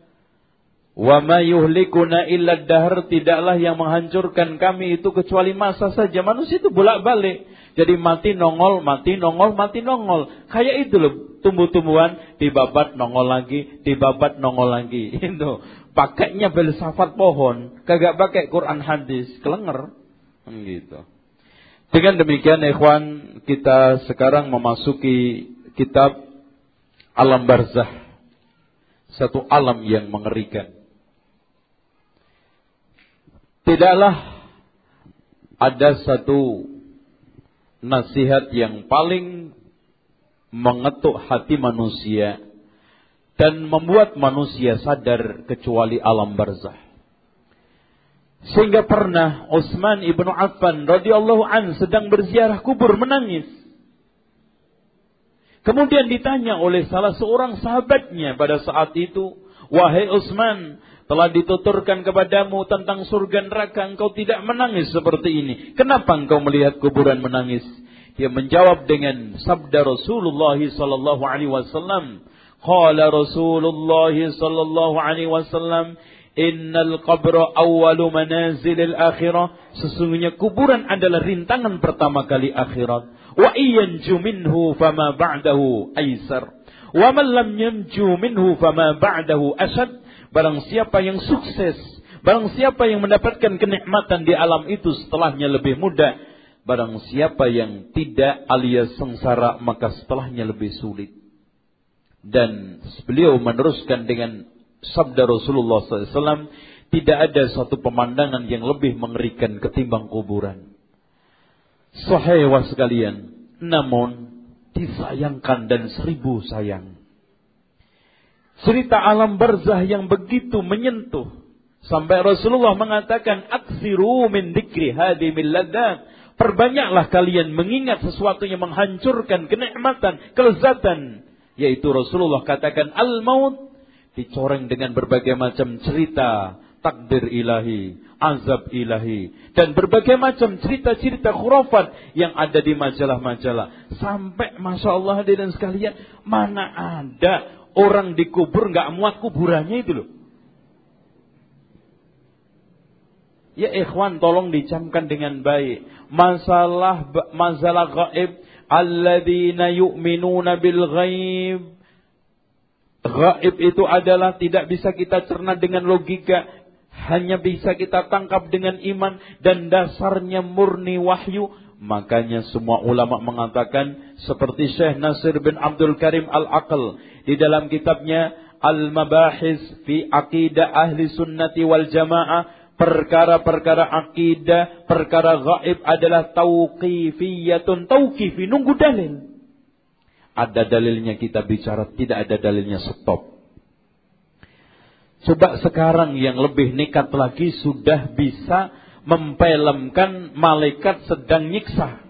Wa ma yuhlikuna illa dahr tidaklah yang menghancurkan kami itu kecuali masa saja. Manusia itu bolak-balik. Jadi mati nongol, mati nongol, mati nongol. Kayak itu loh tumbuh-tumbuhan dibabat nongol lagi, dibabat nongol lagi. Itu pakainya filsafat pohon, kagak pakai Quran hadis, kelenger. Gitu. Dengan demikian ikhwan kita sekarang memasuki kitab Alam Barzah. Satu alam yang mengerikan. Tidaklah ada satu nasihat yang paling mengetuk hati manusia dan membuat manusia sadar kecuali alam barzah. Sehingga pernah Utsman ibnu Affan radhiyallahu an sedang berziarah kubur menangis. Kemudian ditanya oleh salah seorang sahabatnya pada saat itu, "Wahai Utsman, telah dituturkan kepadamu tentang surga neraka, engkau tidak menangis seperti ini. Kenapa engkau melihat kuburan menangis?" Dia menjawab dengan sabda Rasulullah sallallahu alaihi wasallam. Qala Rasulullah sallallahu alaihi wasallam, "Innal qabra awwalu manazilil akhirah." Sesungguhnya kuburan adalah rintangan pertama kali akhirat. Wa iyanju minhu fama ba'dahu aisar. Wa man lam yanju minhu fama ba'dahu asad. Barang siapa yang sukses, barang siapa yang mendapatkan kenikmatan di alam itu setelahnya lebih mudah, Barang siapa yang tidak alias sengsara maka setelahnya lebih sulit. Dan beliau meneruskan dengan sabda Rasulullah SAW, tidak ada satu pemandangan yang lebih mengerikan ketimbang kuburan. Sahihwa sekalian, namun disayangkan dan seribu sayang. Cerita alam barzah yang begitu menyentuh. Sampai Rasulullah mengatakan, Aksiru min dikri hadimil Perbanyaklah kalian mengingat sesuatu yang menghancurkan kenikmatan, kelezatan. Yaitu Rasulullah katakan al-maut dicoreng dengan berbagai macam cerita, takdir ilahi, azab ilahi. Dan berbagai macam cerita-cerita khurafat yang ada di majalah-majalah. Sampai Masya Allah dan sekalian, mana ada orang dikubur nggak muat kuburannya itu loh. Ya ikhwan tolong dicamkan dengan baik. Masalah masalah gaib alladzina yu'minuna bil ghaib. Gaib itu adalah tidak bisa kita cerna dengan logika, hanya bisa kita tangkap dengan iman dan dasarnya murni wahyu. Makanya semua ulama mengatakan seperti Syekh Nasir bin Abdul Karim Al-Aql di dalam kitabnya Al-Mabahis fi Aqidah Ahli Sunnati wal Jamaah perkara-perkara akidah, perkara gaib adalah tauqifiyatun tauqifi, nunggu dalil. Ada dalilnya kita bicara, tidak ada dalilnya stop. Coba sekarang yang lebih nekat lagi sudah bisa mempelemkan malaikat sedang nyiksa.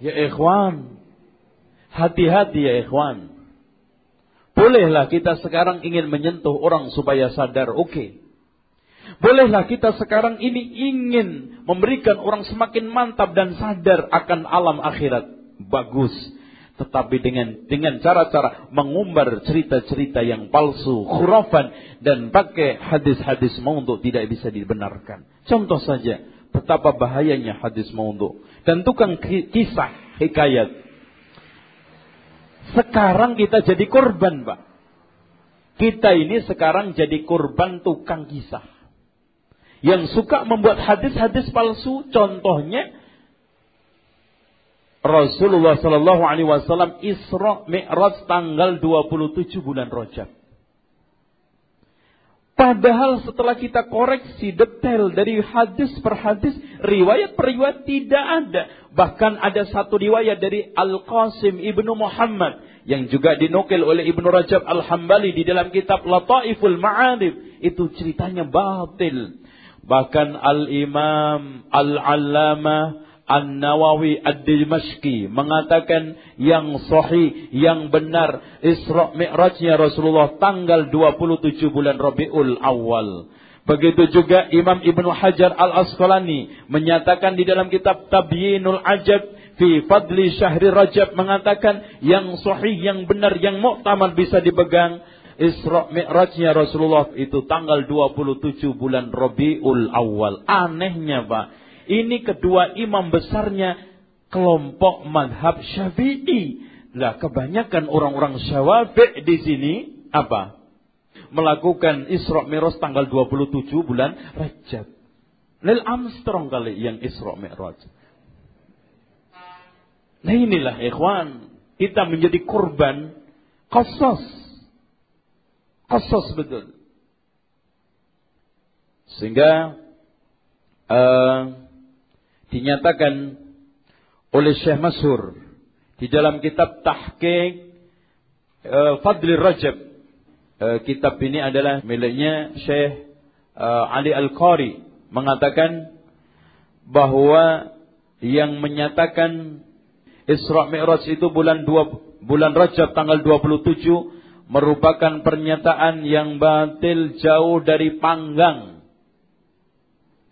Ya ikhwan, hati-hati ya ikhwan. Bolehlah kita sekarang ingin menyentuh orang supaya sadar, oke. Okay. Bolehlah kita sekarang ini ingin memberikan orang semakin mantap dan sadar akan alam akhirat. Bagus. Tetapi dengan dengan cara-cara mengumbar cerita-cerita yang palsu, khurafan dan pakai hadis-hadis maudhu tidak bisa dibenarkan. Contoh saja betapa bahayanya hadis maudhu dan tukang kisah hikayat. Sekarang kita jadi korban, Pak. Kita ini sekarang jadi korban tukang kisah yang suka membuat hadis-hadis palsu. Contohnya Rasulullah Shallallahu Alaihi Wasallam Isra Mi'raj tanggal 27 bulan Rajab. Padahal setelah kita koreksi detail dari hadis per hadis, riwayat per riwayat tidak ada. Bahkan ada satu riwayat dari Al-Qasim Ibnu Muhammad yang juga dinukil oleh Ibnu Rajab Al-Hambali di dalam kitab Lataiful Ma'arif. Itu ceritanya batil. Bahkan Al-Imam Al-Allamah An-Nawawi Ad-Dimashqi mengatakan yang sahih, yang benar Isra Mi'rajnya Rasulullah tanggal 27 bulan Rabiul Awal. Begitu juga Imam Ibnu Hajar Al-Asqalani menyatakan di dalam kitab Tabyinul Ajab fi Fadli Syahri Rajab mengatakan yang sahih, yang benar, yang muktamad bisa dipegang Isra Mi'rajnya Rasulullah itu tanggal 27 bulan Rabiul Awal. Anehnya Pak, ini kedua imam besarnya kelompok madhab syafi'i. Lah kebanyakan orang-orang syafi'i di sini apa? Melakukan Isra Mi'raj tanggal 27 bulan Rajab. Lil Armstrong kali yang Isra Mi'raj. Nah inilah ikhwan, kita menjadi korban kosos Qasas betul. Sehingga uh, dinyatakan oleh Syekh Masur di dalam kitab Tahqiq uh, Fadli Rajab. Uh, kitab ini adalah miliknya Syekh uh, Ali Al-Qari mengatakan bahwa yang menyatakan Isra Mi'raj itu bulan 2 bulan Rajab tanggal 27 merupakan pernyataan yang batil jauh dari panggang.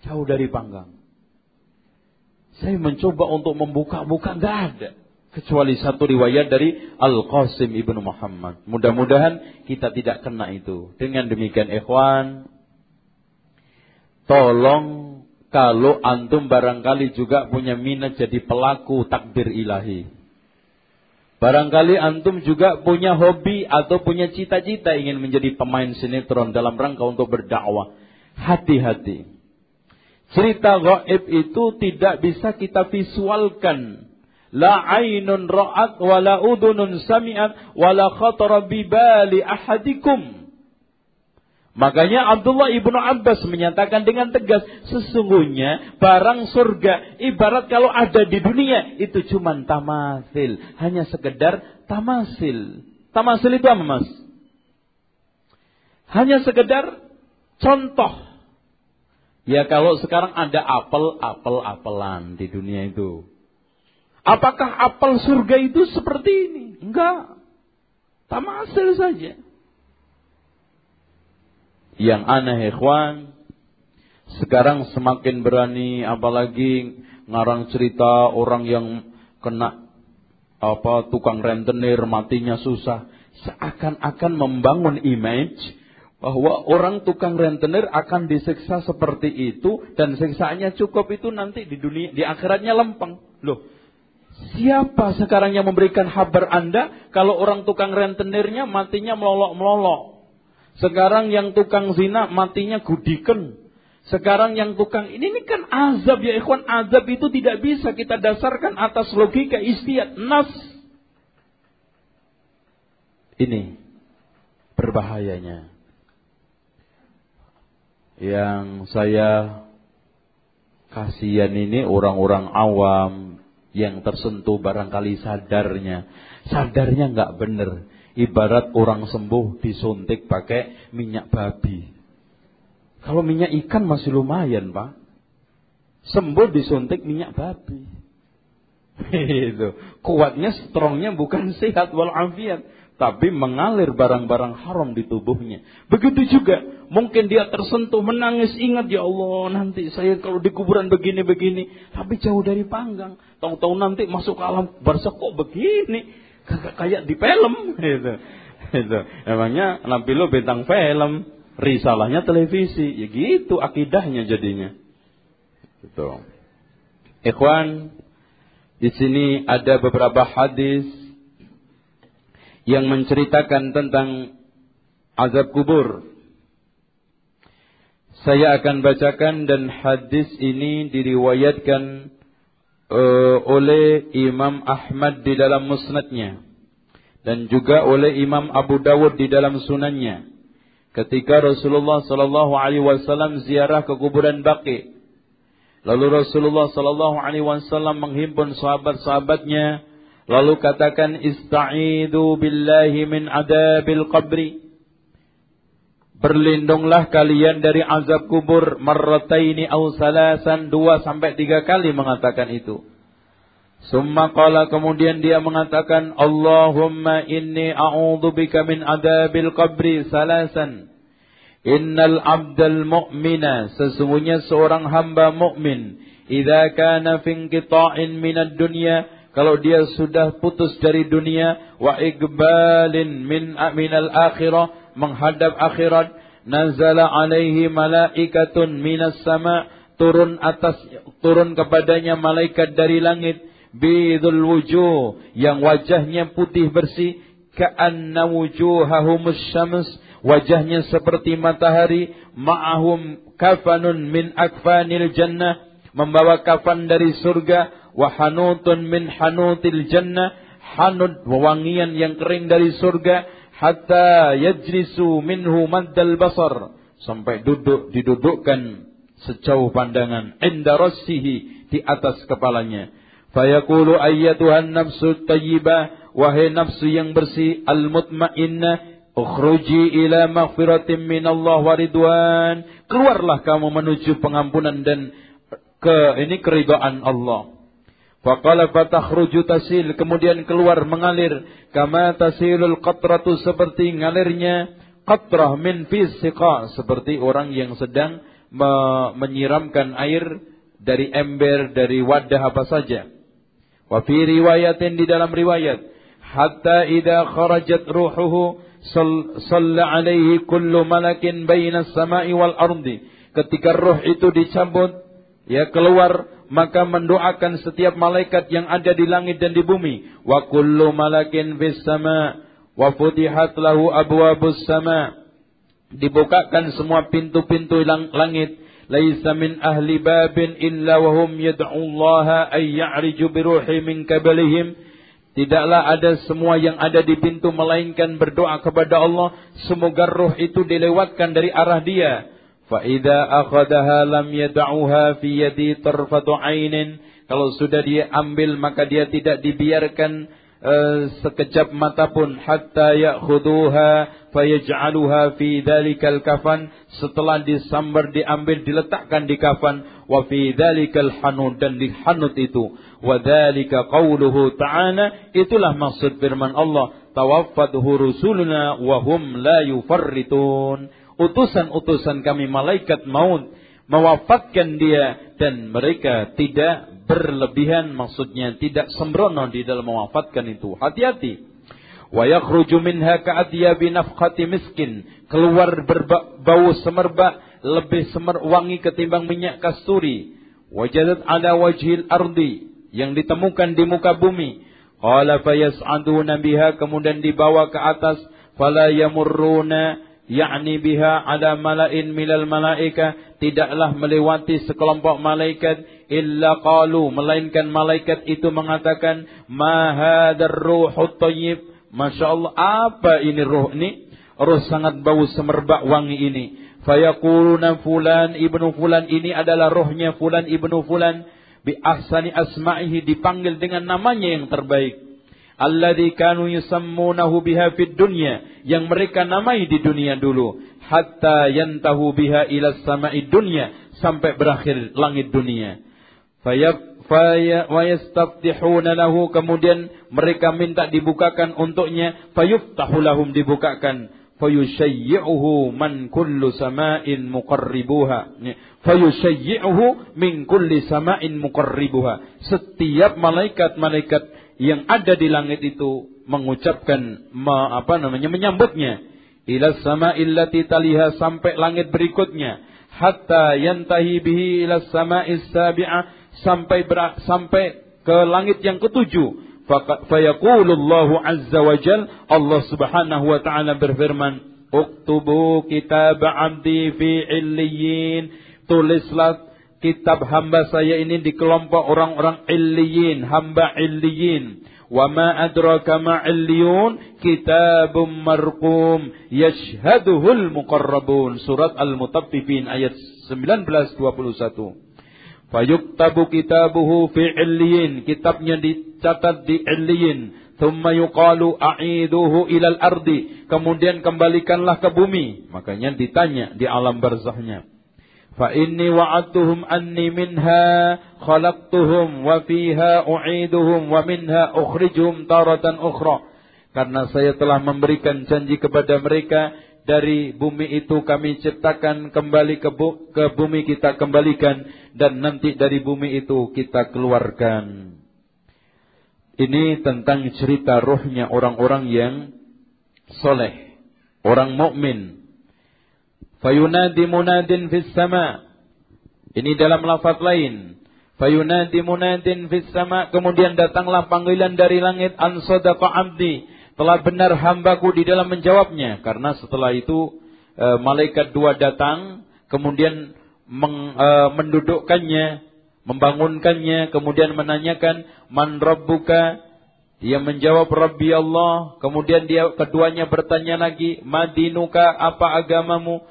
Jauh dari panggang. Saya mencoba untuk membuka-buka, nggak ada. Kecuali satu riwayat dari Al-Qasim Ibnu Muhammad. Mudah-mudahan kita tidak kena itu. Dengan demikian ikhwan, tolong kalau antum barangkali juga punya minat jadi pelaku takbir ilahi. Barangkali antum juga punya hobi atau punya cita-cita ingin menjadi pemain sinetron dalam rangka untuk berdakwah. Hati-hati. Cerita gaib itu tidak bisa kita visualkan. La ainun ra'at wa la udunun sami'at wa la khatara bibali ahadikum. Makanya Abdullah ibnu Abbas menyatakan dengan tegas, sesungguhnya barang surga ibarat kalau ada di dunia itu cuma tamasil, hanya sekedar tamasil. Tamasil itu apa mas? Hanya sekedar contoh Ya kalau sekarang ada apel, apel, apelan di dunia itu. Apakah apel surga itu seperti ini? Enggak. Tamasil saja. Yang aneh ikhwan, sekarang semakin berani apalagi ngarang cerita orang yang kena apa tukang rentenir matinya susah seakan-akan membangun image bahwa orang tukang rentenir akan disiksa seperti itu dan siksaannya cukup itu nanti di dunia di akhiratnya lempeng. Loh, siapa sekarang yang memberikan kabar Anda kalau orang tukang rentenirnya matinya melolok-melolok? Sekarang yang tukang zina matinya gudiken. Sekarang yang tukang ini, ini kan azab ya ikhwan. Azab itu tidak bisa kita dasarkan atas logika istiad nas. Ini berbahayanya yang saya kasihan ini orang-orang awam yang tersentuh barangkali sadarnya. Sadarnya nggak benar. Ibarat orang sembuh disuntik pakai minyak babi. Kalau minyak ikan masih lumayan pak. Sembuh disuntik minyak babi. Itu kuatnya, strongnya bukan sehat walafiat tapi mengalir barang-barang haram di tubuhnya. Begitu juga, mungkin dia tersentuh, menangis, ingat ya Allah, nanti saya kalau di kuburan begini-begini, tapi jauh dari panggang. Tahu-tahu nanti masuk ke alam barzah kok begini, kayak di film gitu. Itu. Emangnya Nabi lo bintang film, risalahnya televisi, ya gitu akidahnya jadinya. Gitu. Ikhwan, di sini ada beberapa hadis yang menceritakan tentang azab kubur. Saya akan bacakan dan hadis ini diriwayatkan uh, oleh Imam Ahmad di dalam musnadnya dan juga oleh Imam Abu Dawud di dalam sunannya. Ketika Rasulullah sallallahu alaihi wasallam ziarah ke kuburan Baqi, lalu Rasulullah sallallahu alaihi wasallam menghimpun sahabat-sahabatnya Lalu katakan ista'idu billahi min adabil qabri. Berlindunglah kalian dari azab kubur marrataini aw salasan dua sampai tiga kali mengatakan itu. Summa qala kemudian dia mengatakan Allahumma inni a'udzu bika min adabil qabri salasan. Innal abdal mu'mina sesungguhnya seorang hamba mukmin idza kana fi inqita'in minad dunya kalau dia sudah putus dari dunia wa iqbalin min aminal akhirah menghadap akhirat nazala alaihi malaikatun minas sama turun atas turun kepadanya malaikat dari langit bidul wujuh yang wajahnya putih bersih ka'anna wujuhahumus syams wajahnya seperti matahari ma'ahum kafanun min akfanil jannah membawa kafan dari surga wa hanutun min hanutil jannah hanud wewangian yang kering dari surga hatta yajlisu minhu maddal basar. Sampai duduk didudukkan sejauh pandangan inda rassihi di atas kepalanya. Fayaqulu ayyatuhan nafsu tayyibah wahai nafsu yang bersih al mutmainnah ukhruji ila maghfiratin min Allah wa ridwan. Keluarlah kamu menuju pengampunan dan ke ini keridhaan Allah Faqala fatakhruju tasil kemudian keluar mengalir kama tasilul qatratu seperti ngalirnya qatrah min fis seperti orang yang sedang me menyiramkan air dari ember, dari wadah apa saja. Wa fi riwayatin di dalam riwayat, hatta idza kharajat ruhuhu salla alaihi kullu malakin baina samai wal ardi. Ketika roh itu dicabut, ya keluar maka mendoakan setiap malaikat yang ada di langit dan di bumi. Wa kullu malakin fis sama wa futihat lahu abwabus sama. Dibukakan semua pintu-pintu langit. Laisa min ahli babin illa wa hum yad'u Allah ay ya'riju bi ruhi min kabalihim. Tidaklah ada semua yang ada di pintu melainkan berdoa kepada Allah semoga roh itu dilewatkan dari arah dia Faida akhadaha lam yadauha fi yadi tarfatu ainin. Kalau sudah dia ambil maka dia tidak dibiarkan uh, sekejap mata pun. Hatta ya'khuduha fayaj'aluha fi dzalikal kafan. Setelah disambar diambil diletakkan di kafan. Wa fi dzalikal hanud dan di hanud itu. Wa dzalika qauluhu ta'ana itulah maksud firman Allah. Tawaffadhu rusuluna wa hum la yufarritun utusan-utusan kami malaikat maut mewafatkan dia dan mereka tidak berlebihan. Maksudnya tidak sembrono di dalam mewafatkan itu. Hati-hati. Wa yakhruju minha nafkhati miskin. Keluar berbau semerbak lebih semer wangi ketimbang minyak kasturi. Wajadat ala wajhil ardi yang ditemukan di muka bumi. Qala fayas'aduna biha kemudian dibawa ke atas. Fala yamurruna yakni biha ada malain milal malaika. Tidaklah melewati sekelompok malaikat illa qalu. Melainkan malaikat itu mengatakan ma hadzal ruhut thayyib masyaallah apa ini roh ini? Roh sangat bau semerbak wangi ini. Fayaquluna fulan ibnu fulan ini adalah rohnya fulan ibnu fulan. Bi ahsani asma'ihi dipanggil dengan namanya yang terbaik alladzi kanu yusammunahu biha fid dunya. Yang mereka namai di dunia dulu. Hatta yantahu biha ila samai dunya. Sampai berakhir langit dunia. Fayab faya wa yastaftihuna lahu. Kemudian mereka minta dibukakan untuknya. Fayuftahu lahum dibukakan. Fayushayyi'uhu man kullu sama'in muqarribuha. Fayushayyi'uhu min kulli sama'in muqarribuha. Setiap malaikat-malaikat yang ada di langit itu mengucapkan me, apa namanya menyambutnya. Ila sama illati taliha sampai langit berikutnya. Hatta yantahi bihi ila sama sabi'ah sampai sampai ke langit yang ketujuh. Fayaqulullahu azza wa jal Allah subhanahu wa ta'ala berfirman uktubu kitab abdi fi illiyin. Tulislah kitab hamba saya ini di kelompok orang-orang illiyin, hamba illiyin. Wa ma adraka ma illiyun kitabum marqum yashhaduhul muqarrabun. Surat Al-Mutaffifin ayat 1921. Fayuktabu kitabuhu fi illiyin. Kitabnya dicatat di illiyin. Thumma yuqalu a'iduhu ilal ardi. Kemudian kembalikanlah ke bumi. Makanya ditanya di alam barzahnya. فإني وعدتهم أني منها خلقتهم وفيها أعيدهم ومنها أخرجهم تارة أخرى karena saya telah memberikan janji kepada mereka dari bumi itu kami ciptakan kembali ke, bu, ke bumi kita kembalikan dan nanti dari bumi itu kita keluarkan. Ini tentang cerita rohnya orang-orang yang soleh, orang mukmin, Fayunadi munadin fis sama. Ini dalam lafaz lain. Fayunadi munadin fis sama. Kemudian datanglah panggilan dari langit. An sadaqa abdi. Telah benar hambaku di dalam menjawabnya. Karena setelah itu e, malaikat dua datang. Kemudian meng, e, mendudukkannya. Membangunkannya. Kemudian menanyakan. Man rabbuka. Dia menjawab Rabbi Allah. Kemudian dia keduanya bertanya lagi. Madinuka apa agamamu?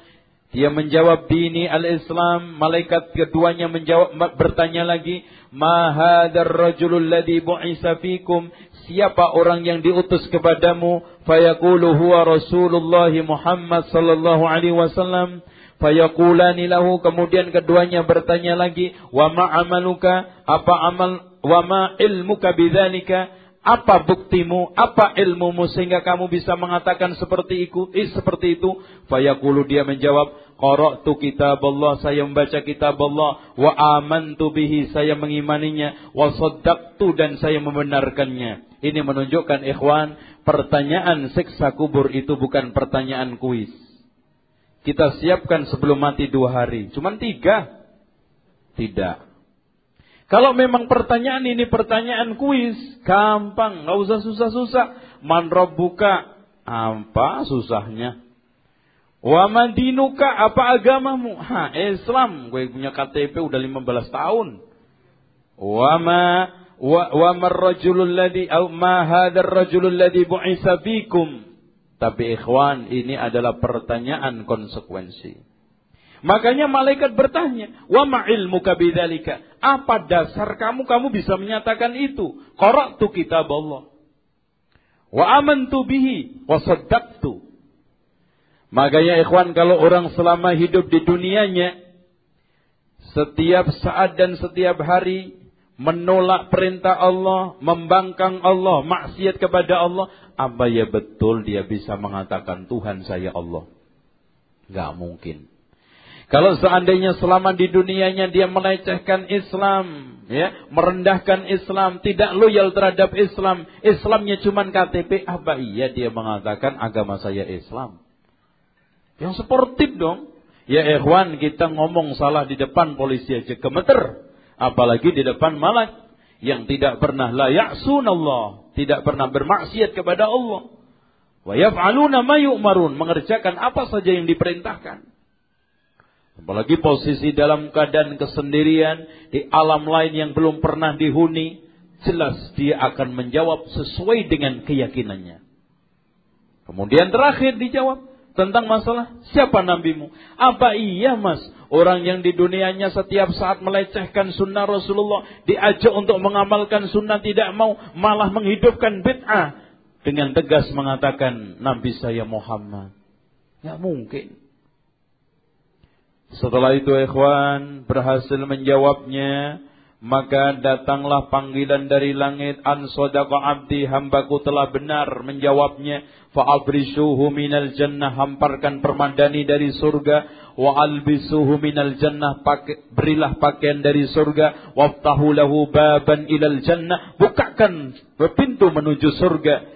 Dia menjawab dini al-Islam. Malaikat keduanya menjawab bertanya lagi, "Ma hadzal rajulul ladzi bu'isa fikum?" Siapa orang yang diutus kepadamu? Fayaqulu huwa Rasulullah Muhammad sallallahu alaihi wasallam. Fayaqulani lahu kemudian keduanya bertanya lagi, "Wa ma amaluka?" Apa amal wa ma ilmuka bidzalika? Apa buktimu? Apa ilmumu sehingga kamu bisa mengatakan seperti itu? Eh, seperti itu. Fayaqulu dia menjawab, qara'tu kitab Allah, saya membaca kitab Allah, wa amantu bihi, saya mengimaninya, wa saddaqtu dan saya membenarkannya. Ini menunjukkan ikhwan, pertanyaan siksa kubur itu bukan pertanyaan kuis. Kita siapkan sebelum mati dua hari. Cuman tiga. Tidak. Kalau memang pertanyaan ini pertanyaan kuis, gampang, nggak usah susah-susah. Man buka, apa susahnya? Wa madinuka apa agamamu? Ha, Islam. Gue punya KTP udah 15 tahun. Wa ma wa wa marrajulul ladzi au ma hadzal rajulul ladzi bu'isa fikum. Tapi ikhwan, ini adalah pertanyaan konsekuensi. Makanya malaikat bertanya, "Wa ma ilmuka bidzalika?" Apa dasar kamu kamu bisa menyatakan itu? Qara'tu kitab Allah. Wa amantu bihi wa saddaqtu. Makanya ikhwan kalau orang selama hidup di dunianya setiap saat dan setiap hari menolak perintah Allah, membangkang Allah, maksiat kepada Allah, apa ya betul dia bisa mengatakan Tuhan saya Allah? Gak mungkin. Kalau seandainya selama di dunianya dia melecehkan Islam, ya, merendahkan Islam, tidak loyal terhadap Islam, Islamnya cuma KTP, apa iya dia mengatakan agama saya Islam? Yang sportif dong. Ya ikhwan, kita ngomong salah di depan polisi aja gemeter. Apalagi di depan malak yang tidak pernah layak Allah, tidak pernah bermaksiat kepada Allah. Wa yaf'aluna mengerjakan apa saja yang diperintahkan. Apalagi posisi dalam keadaan kesendirian di alam lain yang belum pernah dihuni, jelas dia akan menjawab sesuai dengan keyakinannya. Kemudian terakhir dijawab tentang masalah siapa nabimu? Apa iya mas orang yang di dunianya setiap saat melecehkan sunnah Rasulullah diajak untuk mengamalkan sunnah tidak mau malah menghidupkan bid'ah dengan tegas mengatakan Nabi saya Muhammad. Ya mungkin. Setelah itu ikhwan berhasil menjawabnya, maka datanglah panggilan dari langit. An sadaqa abdi hambaku telah benar menjawabnya. Fa'abrisuhu minal jannah hamparkan permadani dari surga. Wa albisuhu minal jannah pakai, berilah pakaian dari surga. Waftahu lahu baban ilal jannah bukakan pintu menuju surga.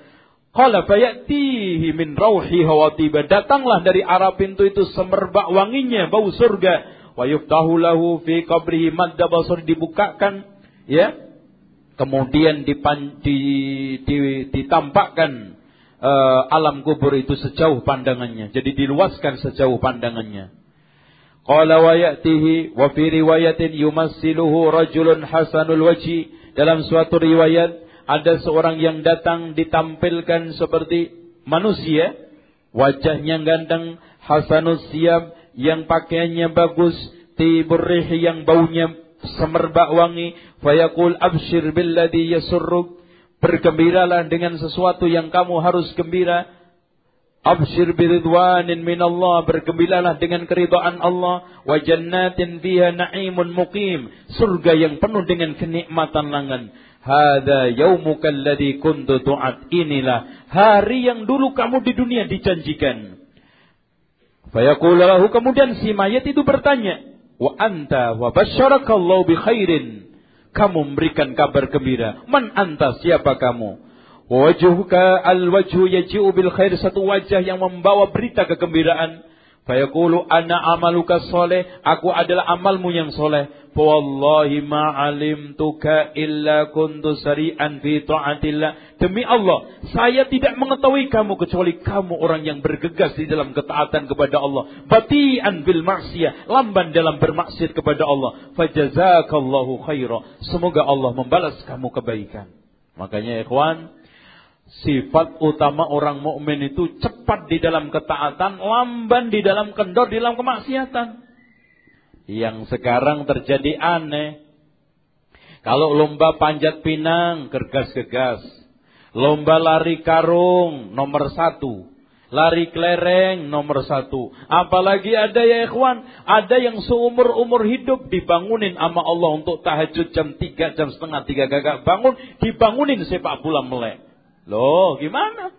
Qala fayatihi min rauhiha wa. Datanglah dari arah pintu itu semerbak wanginya bau surga. Wa yuftahu lahu fi qabrihi madda basur dibukakan ya. Kemudian dipan, di, di, ditampakkan uh, alam kubur itu sejauh pandangannya. Jadi diluaskan sejauh pandangannya. Qala wa ya'tihi wa fi riwayatin yumassiluhu rajulun hasanul wajhi. Dalam suatu riwayat ada seorang yang datang ditampilkan seperti manusia, wajahnya ganteng, hasanus siap, yang pakaiannya bagus, tiburrih yang baunya semerbak wangi, fayaqul abshir billadhi yasurruk, bergembiralah dengan sesuatu yang kamu harus gembira, Abshir biridwanin min Allah. Bergembiralah dengan keridhaan Allah. Wa jannatin fiha na'imun muqim. Surga yang penuh dengan kenikmatan langan. Hada yaumuka alladhi kuntu tu'ad. Inilah hari yang dulu kamu di dunia dijanjikan. Fayaqulu kemudian si mayat itu bertanya, "Wa anta wa basyarakallahu bi khairin." Kamu memberikan kabar gembira. Man anta siapa kamu? Wajhuka al-wajhu yaji'u bil khair satu wajah yang membawa berita kegembiraan. Fayaqulu ana amaluka soleh. Aku adalah amalmu yang soleh. Wallahi ma'alimtuka illa kuntu sari'an fi ta'atillah. Demi Allah, saya tidak mengetahui kamu kecuali kamu orang yang bergegas di dalam ketaatan kepada Allah. Bati'an bil maksiyah. Lamban dalam bermaksiat kepada Allah. Fajazakallahu khaira. Semoga Allah membalas kamu kebaikan. Makanya ikhwan, Sifat utama orang mukmin itu cepat di dalam ketaatan, lamban di dalam kendor, di dalam kemaksiatan. Yang sekarang terjadi aneh. Kalau lomba panjat pinang, gergas-gegas. Lomba lari karung, nomor satu. Lari kelereng, nomor satu. Apalagi ada ya ikhwan, ada yang seumur-umur hidup dibangunin sama Allah untuk tahajud jam tiga, jam setengah tiga gagak bangun, dibangunin sepak bola melek. Loh, gimana?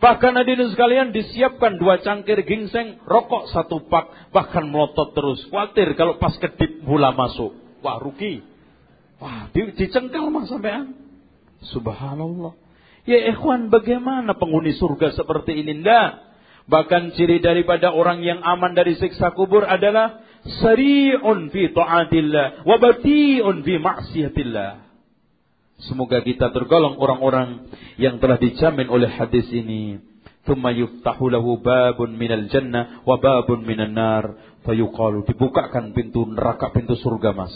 Bahkan hadirin sekalian disiapkan dua cangkir gingseng, rokok satu pak, bahkan melotot terus. Khawatir kalau pas kedip gula masuk. Wah rugi. Wah di, dicengkal mas sampean. Subhanallah. Ya ikhwan bagaimana penghuni surga seperti ini? Nggak. Bahkan ciri daripada orang yang aman dari siksa kubur adalah sari'un fi ta'atillah wa bati'un fi ma'siyatillah. Semoga kita tergolong orang-orang yang telah dijamin oleh hadis ini. Thumma yuftahu lahu babun minal jannah wa babun minan nar. Fayuqalu dibukakan pintu neraka, pintu surga mas.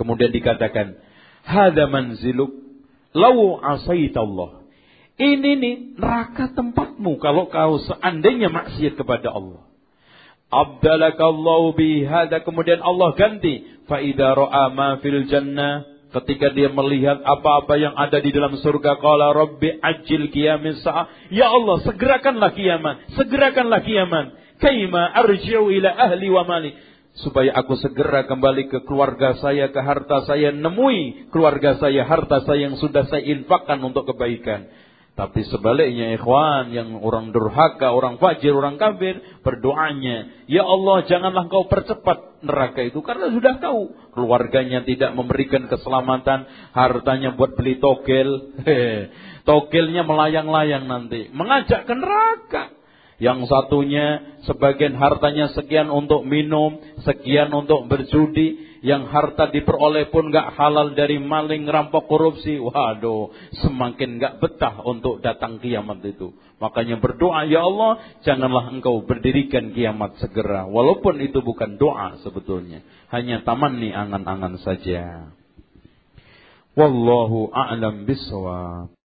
Kemudian dikatakan, Hada manziluk lau Allah. Ini nih neraka tempatmu kalau kau seandainya maksiat kepada Allah. Abdalakallahu bihada kemudian Allah ganti. Fa ra'a ma fil jannah Ketika dia melihat apa-apa yang ada di dalam surga, qala rabbi ajil sa'ah. Ya Allah, segerakanlah kiamat, segerakanlah kiamat. Kaima arji'u ila ahli wa mali. Supaya aku segera kembali ke keluarga saya, ke harta saya, nemui keluarga saya, harta saya yang sudah saya infakkan untuk kebaikan. Tapi sebaliknya ikhwan yang orang durhaka, orang fajir, orang kafir berdoanya, "Ya Allah, janganlah Kau percepat neraka itu karena sudah tahu keluarganya tidak memberikan keselamatan, hartanya buat beli togel." Togelnya melayang-layang nanti, mengajak ke neraka. Yang satunya sebagian hartanya sekian untuk minum, sekian untuk berjudi, yang harta diperoleh pun gak halal dari maling, rampok, korupsi. Waduh, semakin gak betah untuk datang kiamat itu. Makanya berdoa, ya Allah, janganlah engkau berdirikan kiamat segera. Walaupun itu bukan doa sebetulnya. Hanya taman nih angan-angan saja. Wallahu a'lam bisawab.